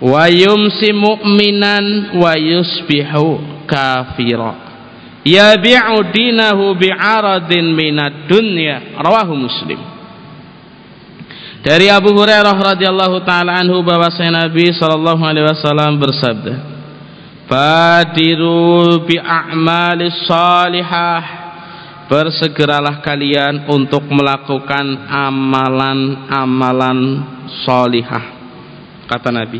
wa yumsi mu'minan wa yusbihu kafira yabi'u dinahu bi'aradin minad dunya. Rawahu muslim. Dari Abu Hurairah radhiyallahu taala anhu bahwasanya Nabi sallallahu alaihi wasallam bersabda Badiru bi a'malis salihah. Bersegeralah kalian untuk melakukan amalan-amalan salihah Kata Nabi.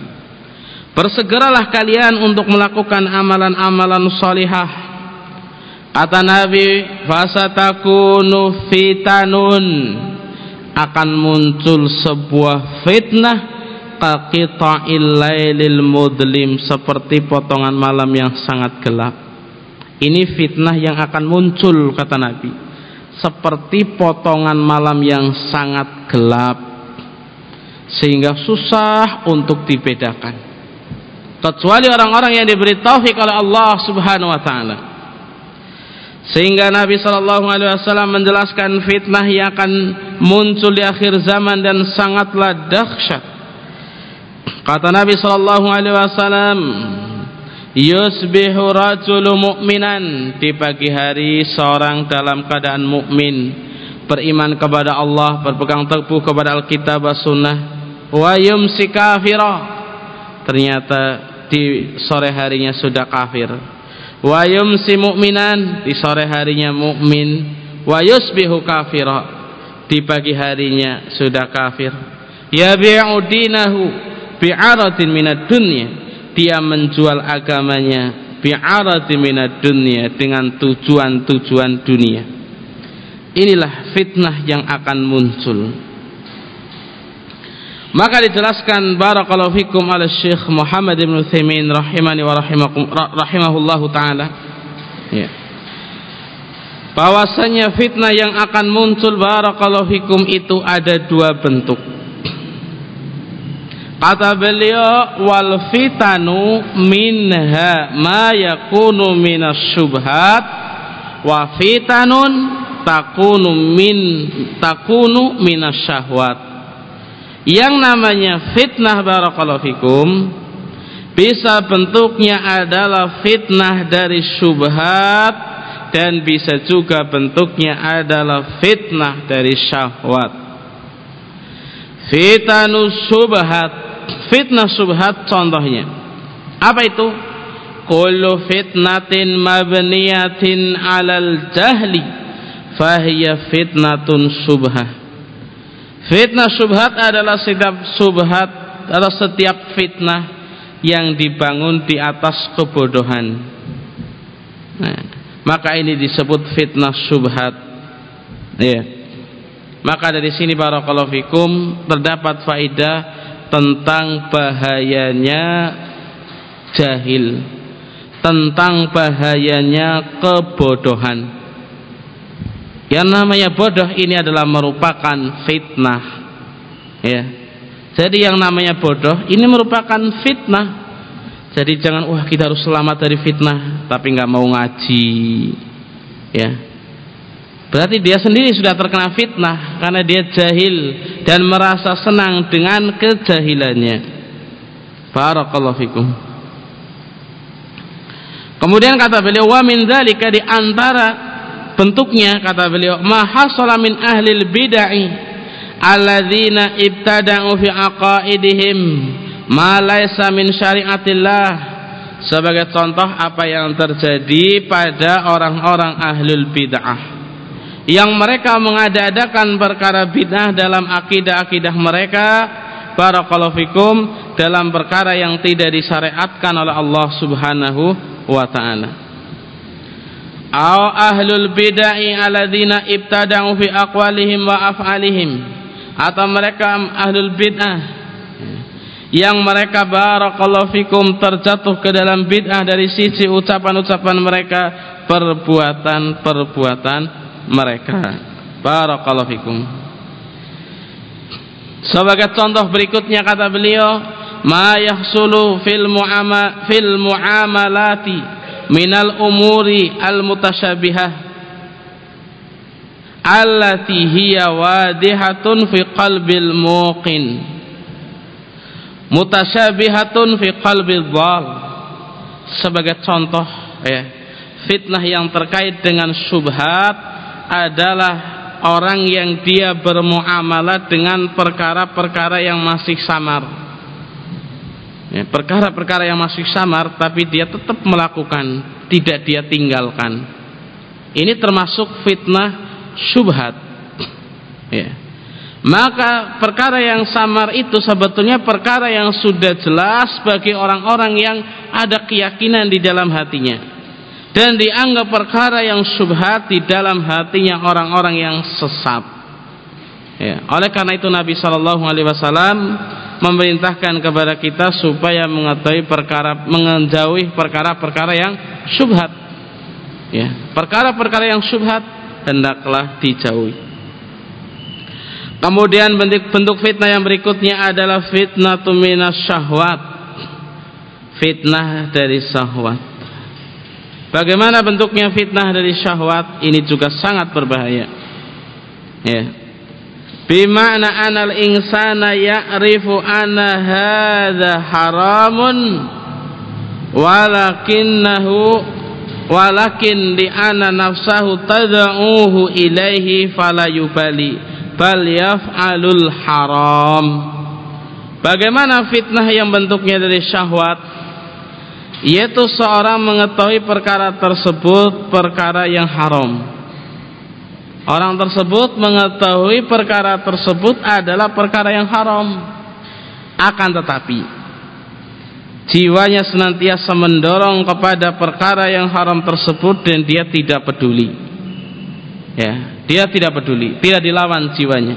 Bersegeralah kalian untuk melakukan amalan-amalan salihah Kata Nabi, "Fasatakunu fitanun." Akan muncul sebuah fitnah kaqita'il lailil mudlim seperti potongan malam yang sangat gelap. Ini fitnah yang akan muncul kata Nabi. Seperti potongan malam yang sangat gelap sehingga susah untuk dibedakan. Kecuali orang-orang yang diberi taufik oleh Allah Subhanahu wa taala sehingga Nabi Shallallahu Alaihi Wasallam menjelaskan fitnah yang akan muncul di akhir zaman dan sangatlah dahsyat. Kata Nabi Shallallahu Alaihi Wasallam, Yusbihu rajulu mu'minan. Di pagi hari seorang dalam keadaan mukmin beriman kepada Allah berpegang teguh kepada Alkitab dan Sunnah wa yumsi kafira. Ternyata di sore harinya sudah kafir wa yumsi mu'minan di sore harinya mukmin wa yusbihu kafira di pagi harinya sudah kafir. Yabi'u dinahu bi'aratin minad dunya dia menjual agamanya bi'aratin minad dunya dengan tujuan-tujuan dunia. Inilah fitnah yang akan muncul maka dijelaskan barakallahu fikum oleh Syekh Muhammad bin Utsaimin rahimani wa rahimakum rahimahullahu taala. Ya. Bahwasanya fitnah yang akan muncul barakallahu fikum itu ada dua bentuk. Kata beliau wal fitanu minha ma yakunu minas syubhat wa fitanun takunu min takunu minas syahwat yang namanya fitnah barakallahu fikum bisa bentuknya adalah fitnah dari syubhat dan bisa juga bentuknya adalah fitnah dari syahwat. Fitnah syubhat fitnah syubhat contohnya. Apa itu? Kullu fitnatin mabniyatin alal jahli fahiya fitnatun syubhah Fitnah subhat adalah setiap subhat adalah setiap fitnah yang dibangun di atas kebodohan. Nah, maka ini disebut fitnah subhat. Ya. Maka dari sini barakallahu fikum terdapat faidah tentang bahayanya jahil, tentang bahayanya kebodohan. Yang namanya bodoh ini adalah merupakan fitnah. Ya. Jadi yang namanya bodoh ini merupakan fitnah. Jadi jangan wah kita harus selamat dari fitnah tapi nggak mau ngaji. Ya. Berarti dia sendiri sudah terkena fitnah karena dia jahil dan merasa senang dengan kejahilannya. Barakallahu fikum. Kemudian kata beliau wa min dzalika di antara bentuknya kata beliau mahasala min ahlil bid'ah alladzina ibtada'u fi aqaidihim ma laysa min syariatillah. Sebagai contoh apa yang terjadi pada orang-orang ahlul bid'ah yang mereka mengadakan perkara bid'ah dalam akidah-akidah mereka barakallahu fikum dalam perkara yang tidak disyariatkan oleh Allah Subhanahu wa taala aw ahlul bid'ah alladzina ibtada'u fi aqwalihim wa af'alihim atau mereka ahlul bid'ah yang mereka barakallahu fikum terjatuh ke dalam bid'ah dari sisi ucapan-ucapan mereka perbuatan-perbuatan mereka. Barakallahu fikum. Sebagai contoh berikutnya kata beliau, ma yahsulu fil mu'ama fil mu'amalati minal umuri al mutasyabihah allati hiya wadihatun fi qalbil muqin mutasyabihatun fi qalbil dhal. Sebagai contoh ya fitnah yang terkait dengan syubhat adalah orang yang dia bermuamalah dengan perkara-perkara yang masih samar perkara-perkara ya, yang masih samar tapi dia tetap melakukan tidak dia tinggalkan. Ini termasuk fitnah syubhat. Ya. Maka perkara yang samar itu sebetulnya perkara yang sudah jelas bagi orang-orang yang ada keyakinan di dalam hatinya. Dan dianggap perkara yang subhat di dalam hatinya orang-orang yang sesat ya. oleh karena itu Nabi Shallallahu Alaihi Wasallam memerintahkan kepada kita supaya mengetahui perkara menjauhi perkara-perkara yang subhat ya perkara-perkara yang subhat hendaklah dijauhi Kemudian bentuk-bentuk fitnah yang berikutnya adalah fitnah tuminas syahwat. Fitnah dari syahwat. Bagaimana bentuknya fitnah dari syahwat? Ini juga sangat berbahaya. Ya. Bima'na anal insana ya'rifu anna hadha haramun walakinnahu walakin li anna nafsahu tad'uhu ilaihi fala yubali bal yaf'alul haram. Bagaimana fitnah yang bentuknya dari syahwat? Yaitu seorang mengetahui perkara tersebut perkara yang haram orang tersebut mengetahui perkara tersebut adalah perkara yang haram akan tetapi jiwanya senantiasa mendorong kepada perkara yang haram tersebut dan dia tidak peduli ya dia tidak peduli, tidak dilawan jiwanya.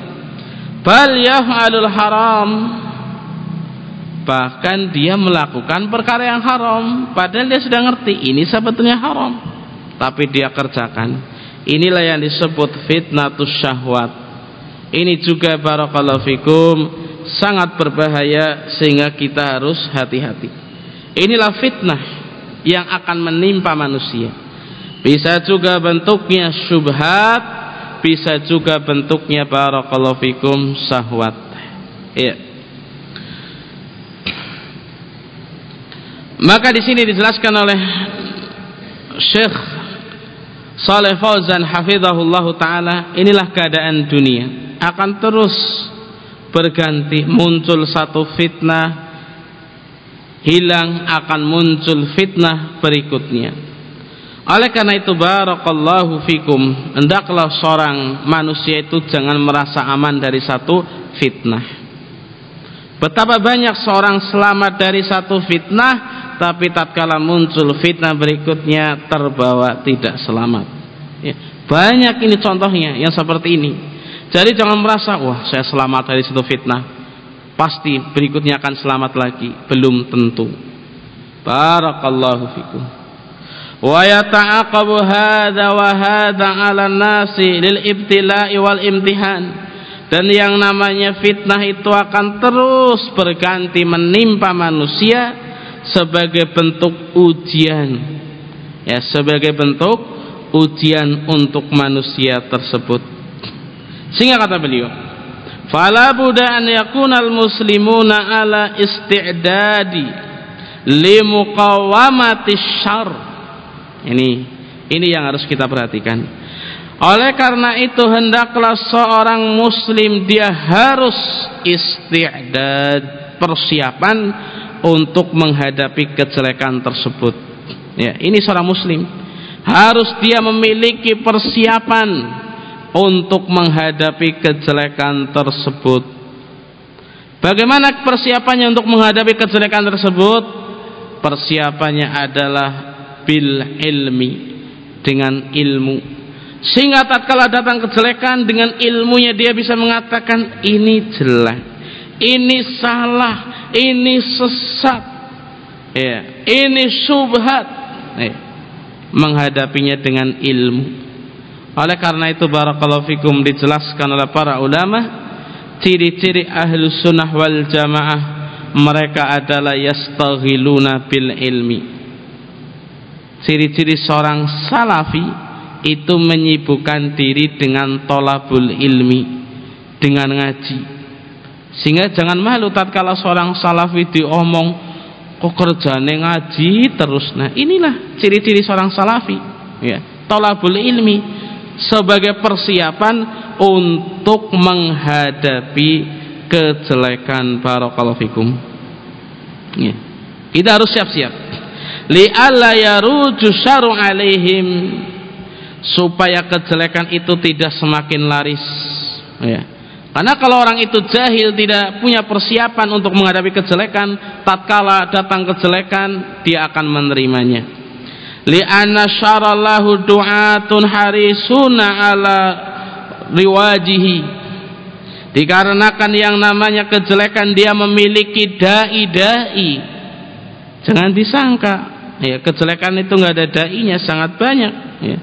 Bal yaf'alul haram. Bahkan dia melakukan perkara yang haram padahal dia sudah ngerti ini sebetulnya haram. Tapi dia kerjakan. Inilah yang disebut fitnatus syahwat. Ini juga barakallahu fikum sangat berbahaya sehingga kita harus hati-hati. Inilah fitnah yang akan menimpa manusia. Bisa juga bentuknya syubhat bisa juga bentuknya barakallahu fikum sahwat ya maka di sini dijelaskan oleh Syekh Saleh Fauzan hafizahullah taala inilah keadaan dunia akan terus berganti muncul satu fitnah hilang akan muncul fitnah berikutnya oleh karena itu barakallahu fikum, hendaklah seorang manusia itu jangan merasa aman dari satu fitnah. Betapa banyak seorang selamat dari satu fitnah, tapi tatkala muncul fitnah berikutnya terbawa tidak selamat. Ya, banyak ini contohnya yang seperti ini. Jadi jangan merasa, wah saya selamat dari satu fitnah. Pasti berikutnya akan selamat lagi. Belum tentu. Barakallahu fikum wa yata'aqabu hadza wa hadza 'ala nasi lil ibtila'i wal imtihan dan yang namanya fitnah itu akan terus berganti menimpa manusia sebagai bentuk ujian. Ya sebagai bentuk ujian untuk manusia tersebut. Sehingga kata beliau fala buda an yakunal muslimuna ala isti'dadi li muqawamati syarr. Ini ini yang harus kita perhatikan. Oleh karena itu hendaklah seorang muslim dia harus isti'dad persiapan untuk menghadapi kejelekan tersebut. Ya, ini seorang muslim harus dia memiliki persiapan untuk menghadapi kejelekan tersebut. Bagaimana persiapannya untuk menghadapi kejelekan tersebut? Persiapannya adalah bil ilmi dengan ilmu sehingga tatkala datang kejelekan dengan ilmunya dia bisa mengatakan ini jelek ini salah ini sesat. Ya ini subhat ya. menghadapinya dengan ilmu. Oleh karena itu barakallahu fikum dijelaskan oleh para ulama ciri-ciri ahlu sunnah wal jamaah mereka adalah yastaghiluna bil ilmi. Ciri-ciri seorang salafi itu menyibukkan diri dengan tolabul ilmi dengan ngaji sehingga jangan malu tatkala seorang salafi diomong kok kerjane ngaji terus? Nah inilah ciri-ciri seorang salafi ya. Tolabul ilmi sebagai persiapan untuk menghadapi kejelekan barakallahu fikum. Ya. kita harus siap-siap. Li'alla yaruju syar'u alaihim supaya kejelekan itu tidak semakin laris. Ya karena kalau orang itu jahil tidak punya persiapan untuk menghadapi kejelekan tatkala datang kejelekan dia akan menerimanya. Li'anna syarallahu du'atun harisuna ala riwajihi. Dikarenakan yang namanya kejelekan dia memiliki dai-dai. Jangan disangka ya kejelekan itu nggak ada dainya sangat banyak ya.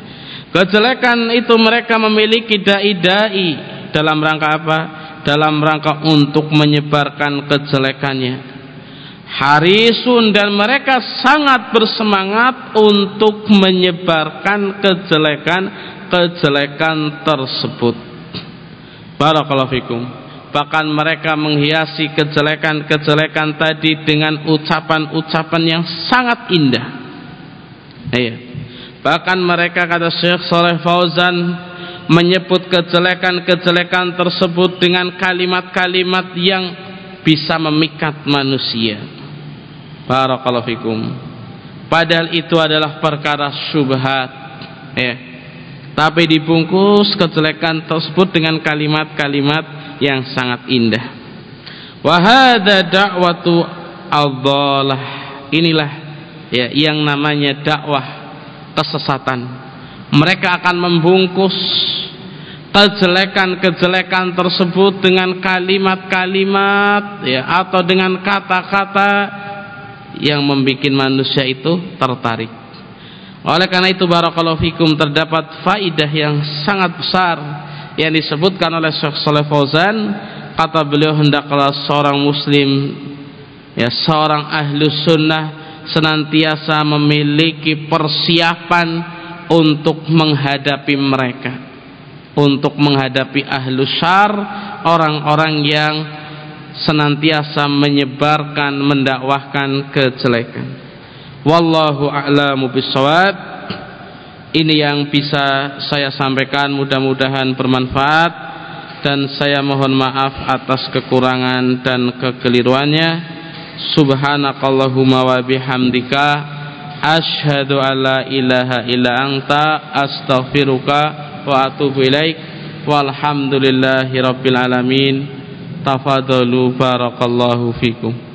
Kejelekan itu mereka memiliki dai-dai dalam rangka apa dalam rangka untuk menyebarkan kejelekannya harisun dan mereka sangat bersemangat untuk menyebarkan kejelekan-kejelekan tersebut. Barakallahu fikum. Bahkan mereka menghiasi kejelekan-kejelekan tadi dengan ucapan-ucapan yang sangat indah. Iya. Bahkan mereka kata Syekh Saleh Fauzan menyebut kejelekan-kejelekan tersebut dengan kalimat-kalimat yang bisa memikat manusia Barakallahu fikum. Padahal itu adalah perkara syubhat. Ya. Tapi dibungkus kejelekan tersebut dengan kalimat-kalimat yang sangat indah. Wa hadza da'watu adhalah. Inilah ya yang namanya dakwah kesesatan. Mereka akan membungkus kejelekan-kejelekan tersebut dengan kalimat-kalimat ya atau dengan kata-kata yang membuat manusia itu tertarik. Oleh karena itu barakallahu fikum terdapat faidah yang sangat besar yang disebutkan oleh Syekh Saleh Fauzan kata beliau hendaklah seorang muslim ya seorang ahlu sunnah senantiasa memiliki persiapan untuk menghadapi mereka untuk menghadapi ahlu syar orang-orang yang senantiasa menyebarkan mendakwahkan kejelekan. Wallahu a'lamu bissawab. Ini yang bisa saya sampaikan mudah-mudahan bermanfaat. Dan saya mohon maaf atas kekurangan dan kekeliruannya. Subhanakallahumma wa bihamdika asyhadu alla ilaha illa anta astaghfiruka wa atubu ilaik. Walhamdulillahi rabbil alamin. Tafadalu barakallahu fikum